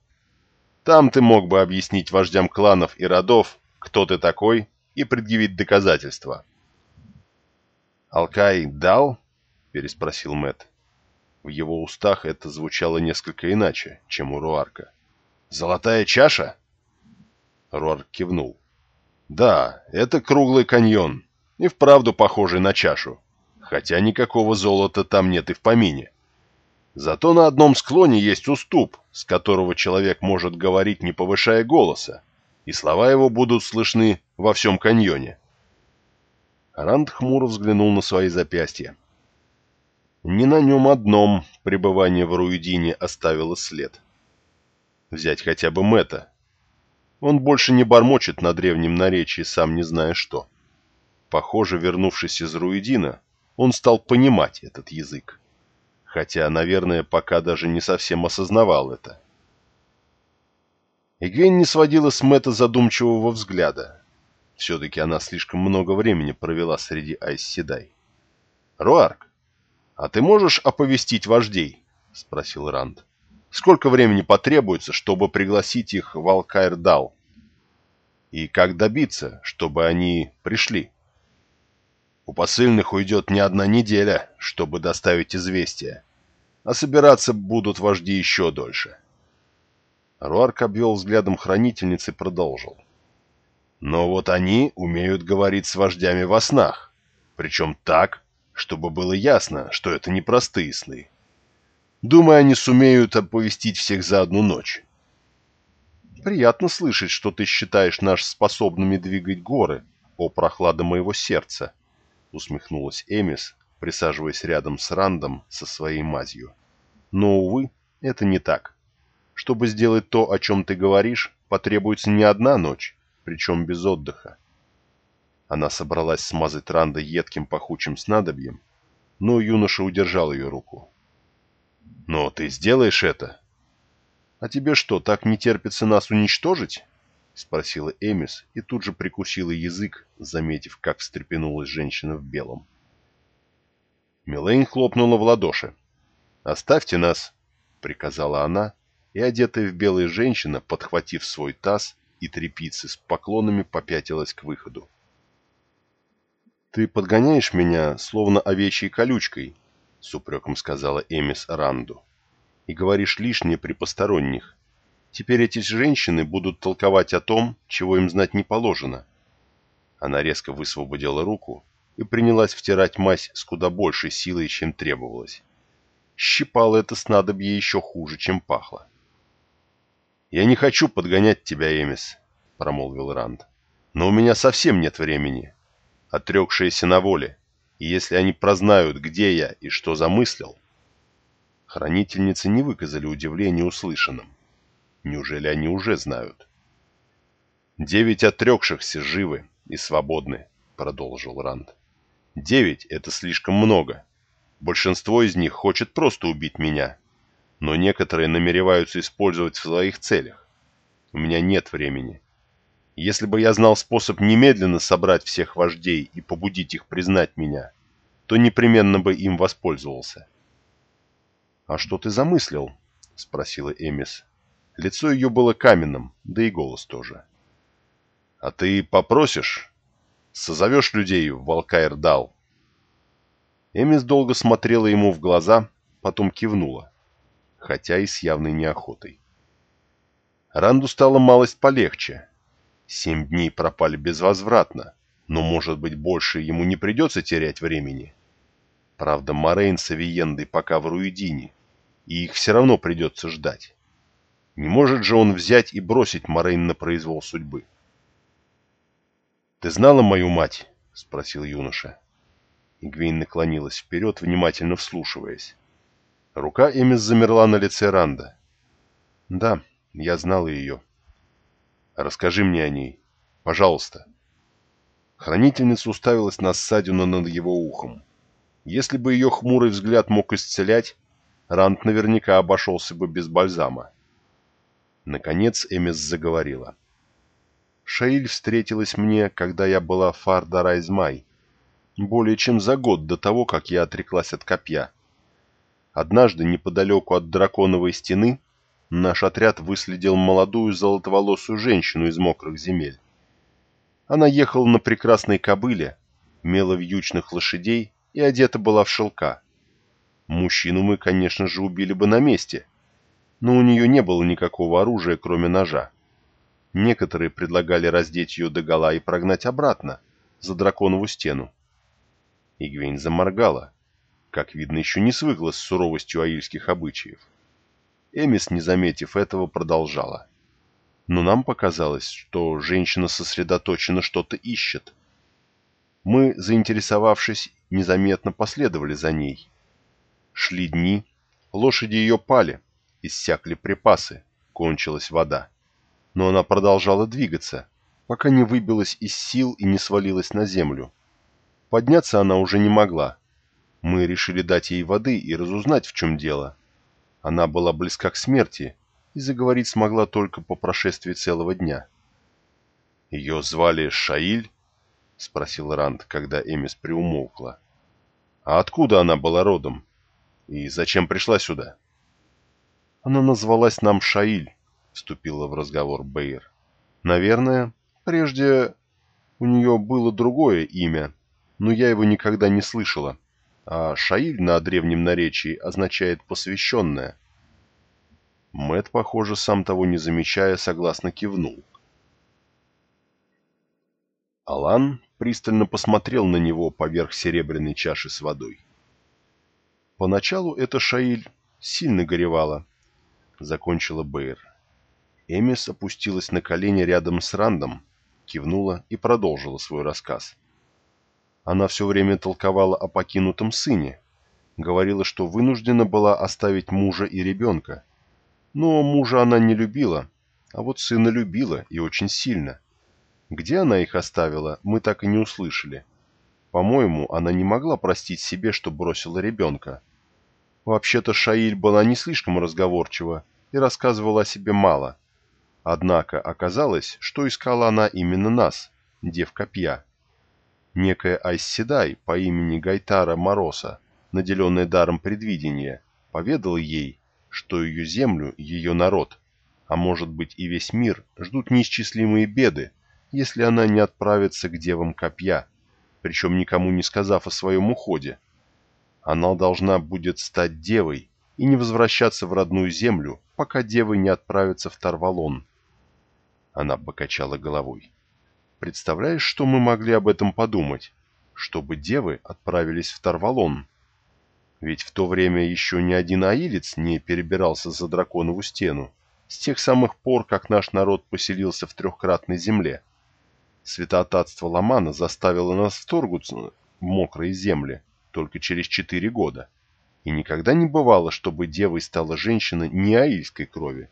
Там ты мог бы объяснить вождям кланов и родов, кто ты такой, и предъявить доказательства. «Алкай-Дал?» — переспросил Мэтт. В его устах это звучало несколько иначе, чем у Руарка. «Золотая чаша?» Руарк кивнул. «Да, это круглый каньон, и вправду похожий на чашу, хотя никакого золота там нет и в помине. Зато на одном склоне есть уступ, с которого человек может говорить, не повышая голоса, и слова его будут слышны во всем каньоне». Ранд хмуро взглянул на свои запястья. Не на нем одном пребывание в Руидине оставило след. Взять хотя бы Мэтта. Он больше не бормочет на древнем наречии, сам не зная что. Похоже, вернувшись из Руидина, он стал понимать этот язык. Хотя, наверное, пока даже не совсем осознавал это. Эгвейн не сводила с Мэтта задумчивого взгляда. Все-таки она слишком много времени провела среди Айсседай. «Руарк, а ты можешь оповестить вождей?» — спросил Ранд. «Сколько времени потребуется, чтобы пригласить их в Алкаирдал? И как добиться, чтобы они пришли?» У посыльных уйдет не одна неделя, чтобы доставить известие, а собираться будут вожди еще дольше. Руарк обвел взглядом хранительницы и продолжил. Но вот они умеют говорить с вождями во снах, причем так, чтобы было ясно, что это не простые сны. Думаю, они сумеют оповестить всех за одну ночь. Приятно слышать, что ты считаешь нас способными двигать горы, о прохлада моего сердца, усмехнулась Эмис, присаживаясь рядом с Рандом со своей мазью. Но, увы, это не так. Чтобы сделать то, о чем ты говоришь, потребуется не одна ночь, причем без отдыха. Она собралась смазать Ранда едким пахучим снадобьем, но юноша удержал ее руку. «Но ты сделаешь это?» «А тебе что, так не терпится нас уничтожить?» — спросила Эмис и тут же прикусила язык, заметив, как встрепенулась женщина в белом. Милейн хлопнула в ладоши. «Оставьте нас!» — приказала она, и одетая в белая женщина, подхватив свой таз и трепицы с поклонами, попятилась к выходу. «Ты подгоняешь меня, словно овечьей колючкой», — с упреком сказала Эмис Ранду, — «и говоришь лишнее при посторонних, Теперь эти женщины будут толковать о том, чего им знать не положено. Она резко высвободила руку и принялась втирать мазь с куда большей силой, чем требовалось. Щипало это снадобье еще хуже, чем пахло. «Я не хочу подгонять тебя, Эмис», — промолвил Ранд. «Но у меня совсем нет времени. Отрекшиеся на воле, и если они прознают, где я и что замыслил...» Хранительницы не выказали удивления услышанным. Неужели они уже знают? «Девять отрекшихся живы и свободны», — продолжил Ранд. «Девять — это слишком много. Большинство из них хочет просто убить меня, но некоторые намереваются использовать в своих целях. У меня нет времени. Если бы я знал способ немедленно собрать всех вождей и побудить их признать меня, то непременно бы им воспользовался». «А что ты замыслил?» — спросила Эмис. Лицо ее было каменным, да и голос тоже. «А ты попросишь? Созовешь людей в Волкаэрдал?» Эмис долго смотрела ему в глаза, потом кивнула, хотя и с явной неохотой. Ранду стало малость полегче. Семь дней пропали безвозвратно, но, может быть, больше ему не придется терять времени. Правда, Морейн с Авиендой пока в Руидине, и их все равно придется ждать. Не может же он взять и бросить Морейн на произвол судьбы. «Ты знала мою мать?» — спросил юноша. Игвейн наклонилась вперед, внимательно вслушиваясь. Рука Эмис замерла на лице Ранда. «Да, я знала ее. Расскажи мне о ней. Пожалуйста». Хранительница уставилась на ссадину над его ухом. Если бы ее хмурый взгляд мог исцелять, Ранд наверняка обошелся бы без бальзама. Наконец Эмис заговорила. Шаиль встретилась мне, когда я была в Фардарайзмай, более чем за год до того, как я отреклась от копья. Однажды, неподалеку от драконовой стены, наш отряд выследил молодую золотоволосую женщину из мокрых земель. Она ехала на прекрасной кобыле, мела вьючных лошадей и одета была в шелка. Мужчину мы, конечно же, убили бы на месте, но у нее не было никакого оружия, кроме ножа. Некоторые предлагали раздеть ее догола и прогнать обратно, за драконову стену. Игвейн заморгала, как видно, еще не свыкла с суровостью аильских обычаев. Эмис, не заметив этого, продолжала. Но нам показалось, что женщина сосредоточенно что-то ищет. Мы, заинтересовавшись, незаметно последовали за ней. Шли дни, лошади ее пали, иссякли припасы, кончилась вода. Но она продолжала двигаться, пока не выбилась из сил и не свалилась на землю. Подняться она уже не могла. Мы решили дать ей воды и разузнать, в чем дело. Она была близка к смерти и заговорить смогла только по прошествии целого дня. «Ее звали Шаиль?» — спросил Ранд, когда Эмис приумолкла. «А откуда она была родом? И зачем пришла сюда?» «Она назвалась нам Шаиль», — вступила в разговор Бейер. «Наверное, прежде у нее было другое имя, но я его никогда не слышала, а Шаиль на древнем наречии означает «посвященная». Мэт, похоже, сам того не замечая, согласно кивнул. Алан пристально посмотрел на него поверх серебряной чаши с водой. Поначалу эта Шаиль сильно горевала, закончила Бэйр. Эмис опустилась на колени рядом с Рандом, кивнула и продолжила свой рассказ. Она все время толковала о покинутом сыне, говорила, что вынуждена была оставить мужа и ребенка. Но мужа она не любила, а вот сына любила и очень сильно. Где она их оставила, мы так и не услышали. По-моему, она не могла простить себе, что бросила ребенка. Вообще-то Шаиль была не слишком разговорчива и рассказывала о себе мало. Однако оказалось, что искала она именно нас, дев копья. Некая Айсседай по имени Гайтара Мороса, наделенная даром предвидения, поведала ей, что ее землю, ее народ, а может быть и весь мир, ждут неисчислимые беды, если она не отправится к девам копья, причем никому не сказав о своем уходе. Она должна будет стать девой и не возвращаться в родную землю, пока девы не отправятся в Тарвалон. Она покачала головой. Представляешь, что мы могли об этом подумать? Чтобы девы отправились в Тарвалон. Ведь в то время еще ни один аилец не перебирался за драконову стену, с тех самых пор, как наш народ поселился в трехкратной земле. Святотатство Ламана заставило нас вторгнуться в мокрые земли только через четыре года. И никогда не бывало, чтобы девой стала женщина не аильской крови.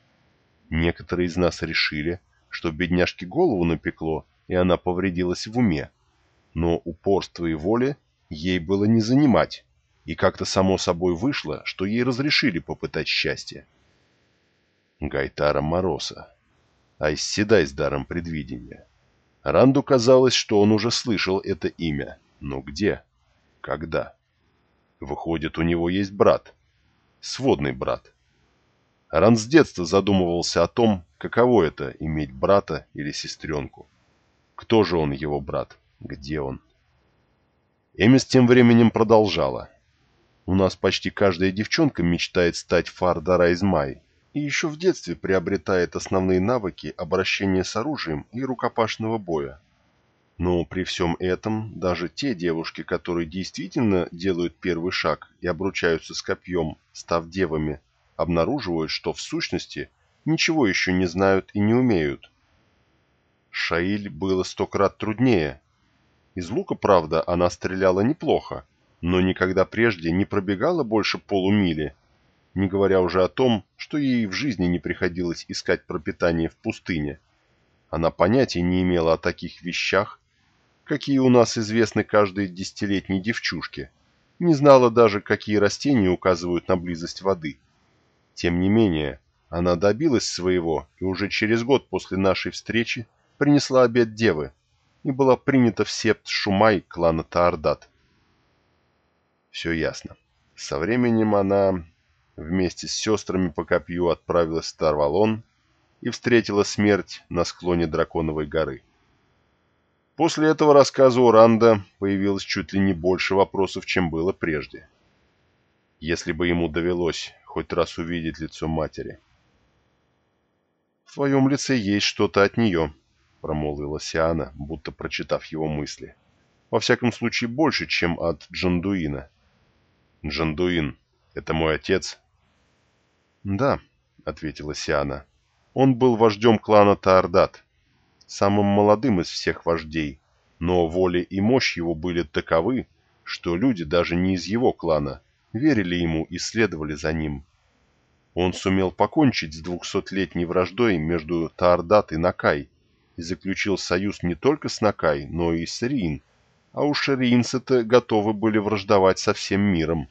Некоторые из нас решили, что бедняжке голову напекло, и она повредилась в уме. Но упорство и воля ей было не занимать, и как-то само собой вышло, что ей разрешили попытать счастье. Гайтара Мороса. Айсседай с даром предвидения. Ранду казалось, что он уже слышал это имя. Но где? Когда? Выходит, у него есть брат. Сводный брат. Ран с детства задумывался о том, каково это – иметь брата или сестренку. Кто же он, его брат? Где он? Эмис тем временем продолжала. У нас почти каждая девчонка мечтает стать Фардара Измай, и еще в детстве приобретает основные навыки обращения с оружием и рукопашного боя. Но при всем этом даже те девушки, которые действительно делают первый шаг и обручаются с копьем, став девами, обнаруживают, что в сущности ничего еще не знают и не умеют. Шаиль было сто крат труднее. Из лука, правда, она стреляла неплохо, но никогда прежде не пробегала больше полумили не говоря уже о том, что ей в жизни не приходилось искать пропитание в пустыне. Она понятия не имела о таких вещах, какие у нас известны каждой десятилетней девчушке, не знала даже, какие растения указывают на близость воды. Тем не менее, она добилась своего и уже через год после нашей встречи принесла обед девы и была принята в септ Шумай клана Таордат. Все ясно. Со временем она вместе с сестрами по копью отправилась в Тарвалон и встретила смерть на склоне Драконовой горы. После этого рассказа у Ранда появилось чуть ли не больше вопросов, чем было прежде. Если бы ему довелось хоть раз увидеть лицо матери. «В твоем лице есть что-то от нее», — промолвила Сиана, будто прочитав его мысли. «Во всяком случае, больше, чем от Джандуина». «Джандуин, это мой отец?» «Да», — ответила Сиана. «Он был вождем клана Таордат, самым молодым из всех вождей, но воля и мощь его были таковы, что люди даже не из его клана верили ему и следовали за ним. Он сумел покончить с двухсотлетней враждой между Таордат и Накай и заключил союз не только с Накай, но и с Рин, а уж риинцы-то готовы были враждовать со всем миром.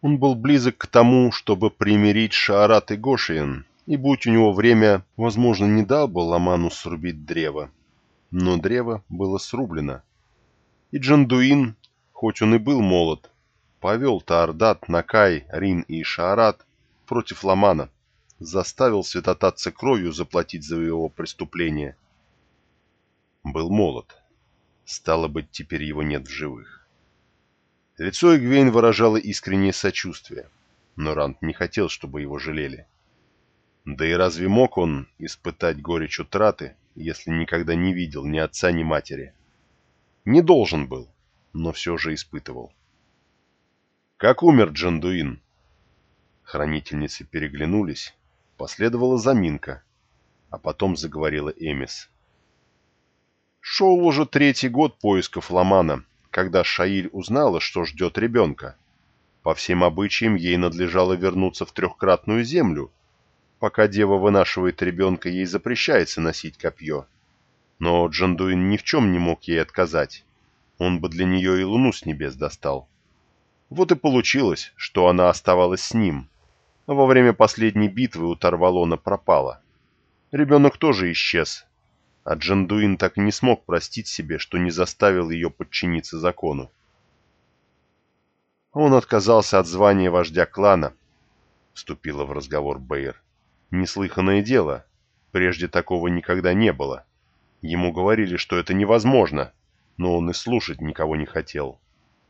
Он был близок к тому, чтобы примирить Шаарат и Гошиен, и будь у него время, возможно, не дал бы Ламану срубить древо. Но древо было срублено. И Джандуин, хоть он и был молод, повел Таордат, Накай, Рин и Шаарат против Ламана, заставил святотатца кровью заплатить за его преступление. Был молод. Стало быть, теперь его нет в живых. Лицо Игвейн выражало искреннее сочувствие, но Рант не хотел, чтобы его жалели. Да и разве мог он испытать горечь утраты, если никогда не видел ни отца, ни матери? Не должен был, но все же испытывал. «Как умер Джандуин?» Хранительницы переглянулись, последовала заминка, а потом заговорила Эмис. Шел уже третий год поисков Ламана, когда Шаиль узнала, что ждет ребенка. По всем обычаям ей надлежало вернуться в трехкратную землю — Пока дева вынашивает ребенка, ей запрещается носить копье. Но Джандуин ни в чем не мог ей отказать. Он бы для нее и луну с небес достал. Вот и получилось, что она оставалась с ним. А во время последней битвы у Тарвалона пропала. Ребенок тоже исчез. А Джандуин так и не смог простить себе, что не заставил ее подчиниться закону. Он отказался от звания вождя клана, вступила в разговор Бэйр. Неслыханное дело. Прежде такого никогда не было. Ему говорили, что это невозможно, но он и слушать никого не хотел.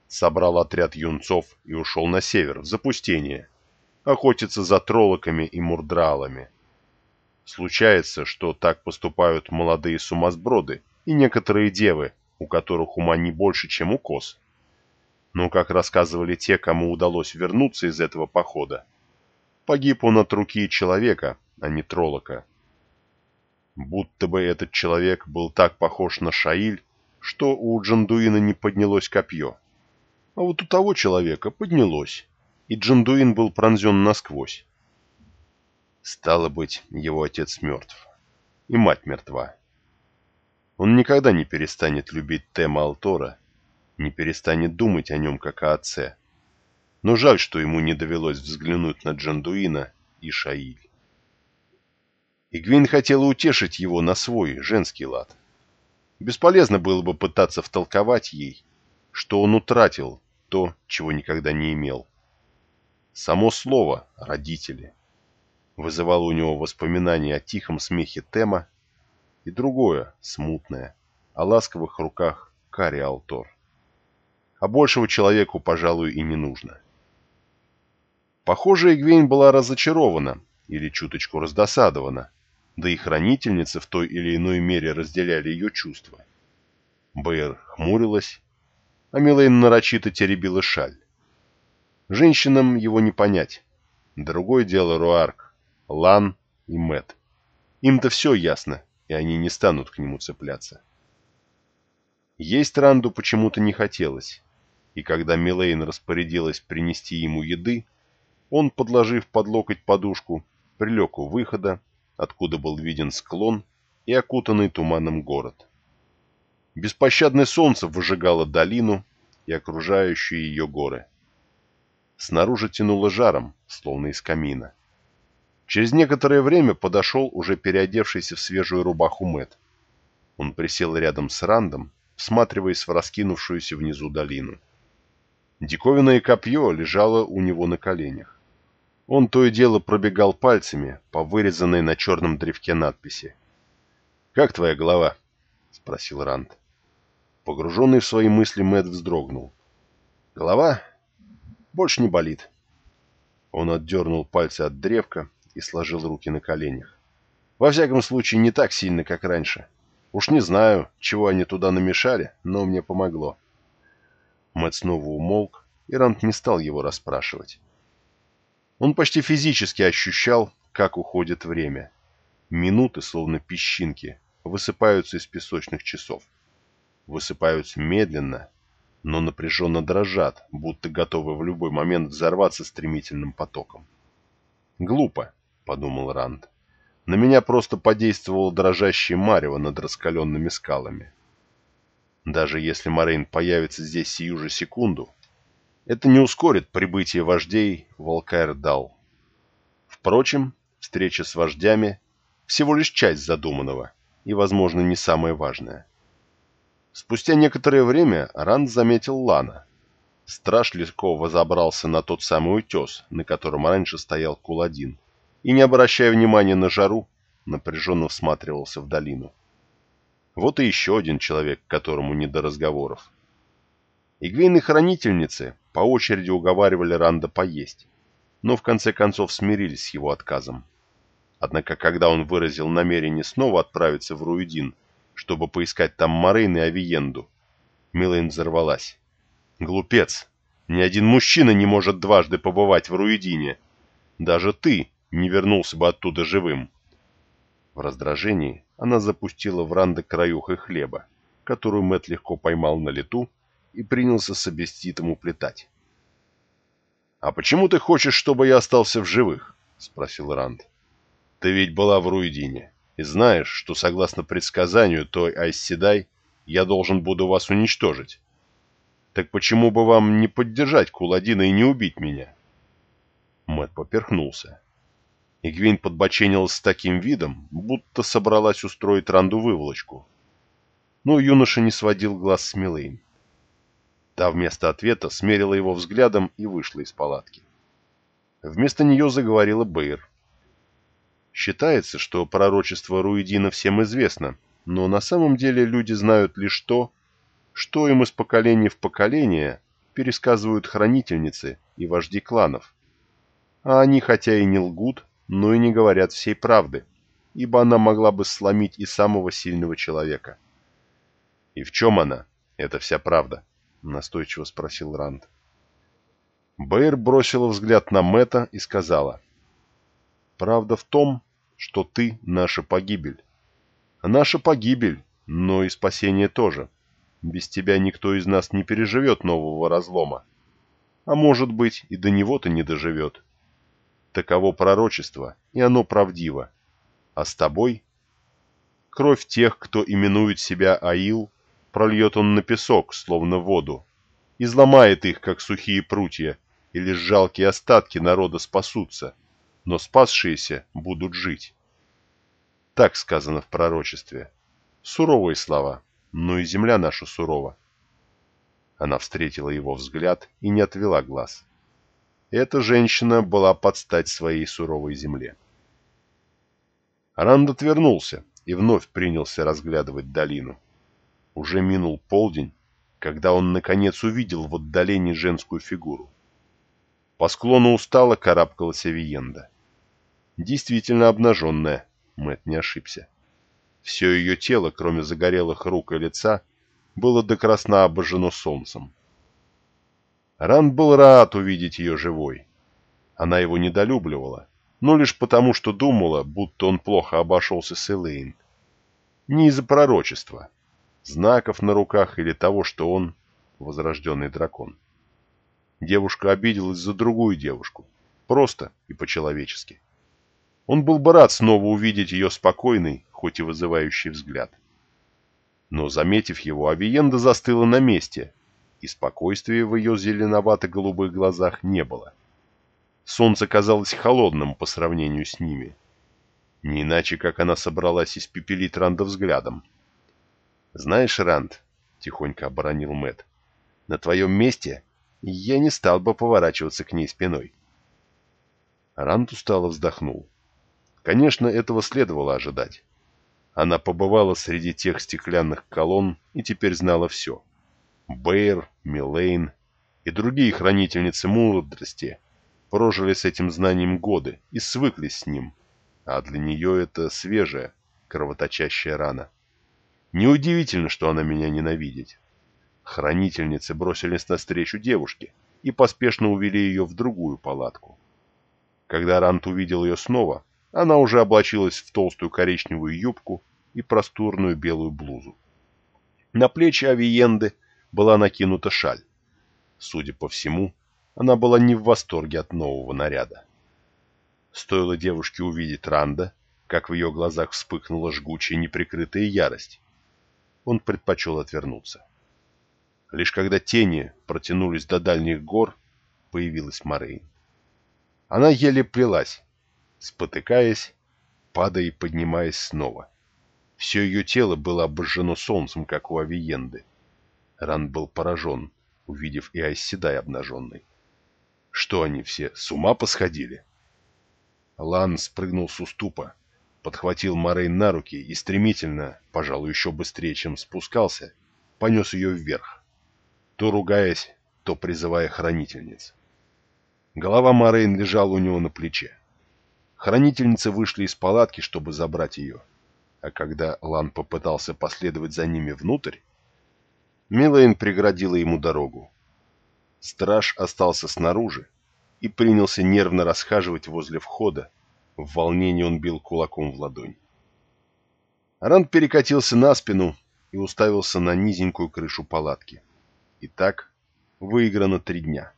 Собрал отряд юнцов и ушел на север, в запустение. Охотиться за троллоками и мурдралами. Случается, что так поступают молодые сумасброды и некоторые девы, у которых ума не больше, чем у коз. Но, как рассказывали те, кому удалось вернуться из этого похода, Погиб он от руки человека, а не троллока. Будто бы этот человек был так похож на Шаиль, что у Джандуина не поднялось копье. А вот у того человека поднялось, и Джандуин был пронзен насквозь. Стало быть, его отец мертв, и мать мертва. Он никогда не перестанет любить Тема Алтора, не перестанет думать о нем как о отце но жаль, что ему не довелось взглянуть на Джандуина и Шаиль. Игвин хотела утешить его на свой женский лад. Бесполезно было бы пытаться втолковать ей, что он утратил то, чего никогда не имел. Само слово «родители» вызывало у него воспоминания о тихом смехе Тема и другое, смутное, о ласковых руках Кари Алтор. А большего человеку, пожалуй, и не нужно. Похоже, Игвейн была разочарована или чуточку раздосадована, да и хранительницы в той или иной мере разделяли ее чувства. Бэйр хмурилась, а Милейн нарочито теребила шаль. Женщинам его не понять. Другое дело Руарк, Лан и Мэт. Им-то все ясно, и они не станут к нему цепляться. Есть Ранду почему-то не хотелось, и когда Милейн распорядилась принести ему еды, он, подложив под локоть подушку, прилег у выхода, откуда был виден склон и окутанный туманом город. Беспощадное солнце выжигало долину и окружающие ее горы. Снаружи тянуло жаром, словно из камина. Через некоторое время подошел уже переодевшийся в свежую рубаху Мэт. Он присел рядом с Рандом, всматриваясь в раскинувшуюся внизу долину. Диковинное копье лежало у него на коленях. Он то и дело пробегал пальцами по вырезанной на черном древке надписи. «Как твоя голова?» — спросил Ранд. Погруженный в свои мысли, Мэтт вздрогнул. «Голова? Больше не болит». Он отдернул пальцы от древка и сложил руки на коленях. «Во всяком случае, не так сильно, как раньше. Уж не знаю, чего они туда намешали, но мне помогло». Мэтт снова умолк, и Ранд не стал его расспрашивать. Он почти физически ощущал, как уходит время. Минуты, словно песчинки, высыпаются из песочных часов. Высыпаются медленно, но напряженно дрожат, будто готовы в любой момент взорваться стремительным потоком. «Глупо», — подумал Ранд. «На меня просто подействовало дрожащее марево над раскаленными скалами». Даже если Морейн появится здесь сию же секунду, это не ускорит прибытие вождей в Алкаэрдал. Впрочем, встреча с вождями – всего лишь часть задуманного и, возможно, не самое важное. Спустя некоторое время Ранд заметил Лана. Страж легко возобрался на тот самый утес, на котором раньше стоял Куладин, и, не обращая внимания на жару, напряженно всматривался в долину. Вот и еще один человек, которому не до разговоров. Игвейны-хранительницы по очереди уговаривали Ранда поесть, но в конце концов смирились с его отказом. Однако, когда он выразил намерение снова отправиться в Руидин, чтобы поискать там Морейн и Авиенду, Милейн взорвалась. «Глупец! Ни один мужчина не может дважды побывать в Руидине. Даже ты не вернулся бы оттуда живым». В раздражении она запустила в Ранда краюхой хлеба, которую Мэт легко поймал на лету и принялся с обеститом уплетать. «А почему ты хочешь, чтобы я остался в живых?» — спросил Ранд. «Ты ведь была в Руидине и знаешь, что согласно предсказанию той Айсседай я должен буду вас уничтожить. Так почему бы вам не поддержать Куладина и не убить меня?» Мэт поперхнулся. Игвейн подбоченилась с таким видом, будто собралась устроить Ранду выволочку. Но юноша не сводил глаз с Милейн. Та вместо ответа смерила его взглядом и вышла из палатки. Вместо нее заговорила Бэйр. Считается, что пророчество Руидина всем известно, но на самом деле люди знают лишь то, что им из поколения в поколение пересказывают хранительницы и вожди кланов. А они хотя и не лгут, но и не говорят всей правды, ибо она могла бы сломить и самого сильного человека. «И в чем она, Это вся правда?» — настойчиво спросил Ранд. Бэйр бросила взгляд на Мэтта и сказала, «Правда в том, что ты — наша погибель. Наша погибель, но и спасение тоже. Без тебя никто из нас не переживет нового разлома. А может быть, и до него-то не доживет. Таково пророчество, и оно правдиво. А с тобой? Кровь тех, кто именует себя Аил, прольет он на песок, словно воду, изломает их, как сухие прутья, и лишь жалкие остатки народа спасутся, но спасшиеся будут жить. Так сказано в пророчестве. Суровые слова, но и земля наша сурова. Она встретила его взгляд и не отвела глаз. Эта женщина была под стать своей суровой земле. Ранд отвернулся и вновь принялся разглядывать долину. Уже минул полдень, когда он наконец увидел в отдалении женскую фигуру. По склону устало карабкалась Авиенда. Действительно обнаженная, Мэт не ошибся. Все ее тело, кроме загорелых рук и лица, было до красна обожжено солнцем. Ранд был рад увидеть ее живой. Она его недолюбливала, но лишь потому, что думала, будто он плохо обошелся с Элейн. Не из-за пророчества, знаков на руках или того, что он возрожденный дракон. Девушка обиделась за другую девушку, просто и по-человечески. Он был бы рад снова увидеть ее спокойный, хоть и вызывающий взгляд. Но, заметив его, Авиенда застыла на месте, и спокойствия в ее зеленовато-голубых глазах не было. Солнце казалось холодным по сравнению с ними. Не иначе, как она собралась испепелить Ранда взглядом. «Знаешь, Ранд», — тихонько оборонил Мэт, — «на твоем месте я не стал бы поворачиваться к ней спиной». Ранд устало вздохнул. Конечно, этого следовало ожидать. Она побывала среди тех стеклянных колонн и теперь знала все. Бэйр, Милейн и другие хранительницы мудрости прожили с этим знанием годы и свыклись с ним, а для нее это свежая, кровоточащая рана. Неудивительно, что она меня ненавидит. Хранительницы бросились навстречу девушке и поспешно увели ее в другую палатку. Когда Рант увидел ее снова, она уже облачилась в толстую коричневую юбку и просторную белую блузу. На плечи Авиенды была накинута шаль. Судя по всему, она была не в восторге от нового наряда. Стоило девушке увидеть Ранда, как в ее глазах вспыхнула жгучая неприкрытая ярость. Он предпочел отвернуться. Лишь когда тени протянулись до дальних гор, появилась Морейн. Она еле плелась, спотыкаясь, падая и поднимаясь снова. Все ее тело было обожжено солнцем, как у Авиенды. Ран был поражен, увидев и Айседай обнаженной. Что они все, с ума посходили? Лан спрыгнул с уступа, подхватил Морейн на руки и стремительно, пожалуй, еще быстрее, чем спускался, понес ее вверх, то ругаясь, то призывая хранительниц. Голова Морейн лежала у него на плече. Хранительницы вышли из палатки, чтобы забрать ее, а когда Лан попытался последовать за ними внутрь, Милейн преградила ему дорогу. Страж остался снаружи и принялся нервно расхаживать возле входа. В волнении он бил кулаком в ладонь. Ранд перекатился на спину и уставился на низенькую крышу палатки. И так выиграно три дня.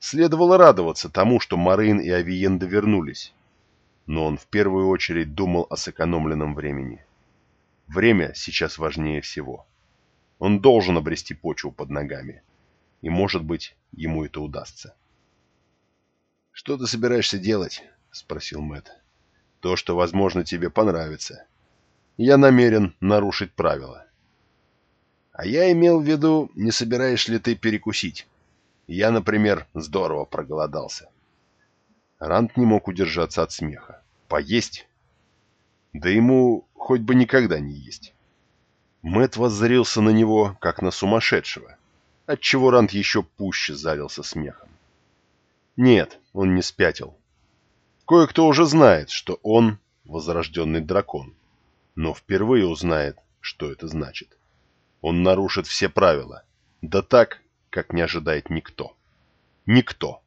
Следовало радоваться тому, что Марин и Авиенда вернулись. Но он в первую очередь думал о сэкономленном времени. Время сейчас важнее всего. Он должен обрести почву под ногами. И, может быть, ему это удастся. «Что ты собираешься делать?» — спросил Мэтт. «То, что, возможно, тебе понравится. Я намерен нарушить правила». «А я имел в виду, не собираешь ли ты перекусить? Я, например, здорово проголодался». Рант не мог удержаться от смеха. «Поесть?» Да ему хоть бы никогда не есть. Мэт воззрился на него, как на сумасшедшего, отчего Рант еще пуще залился смехом. Нет, он не спятил. Кое-кто уже знает, что он возрожденный дракон, но впервые узнает, что это значит. Он нарушит все правила, да так, как не ожидает никто. Никто.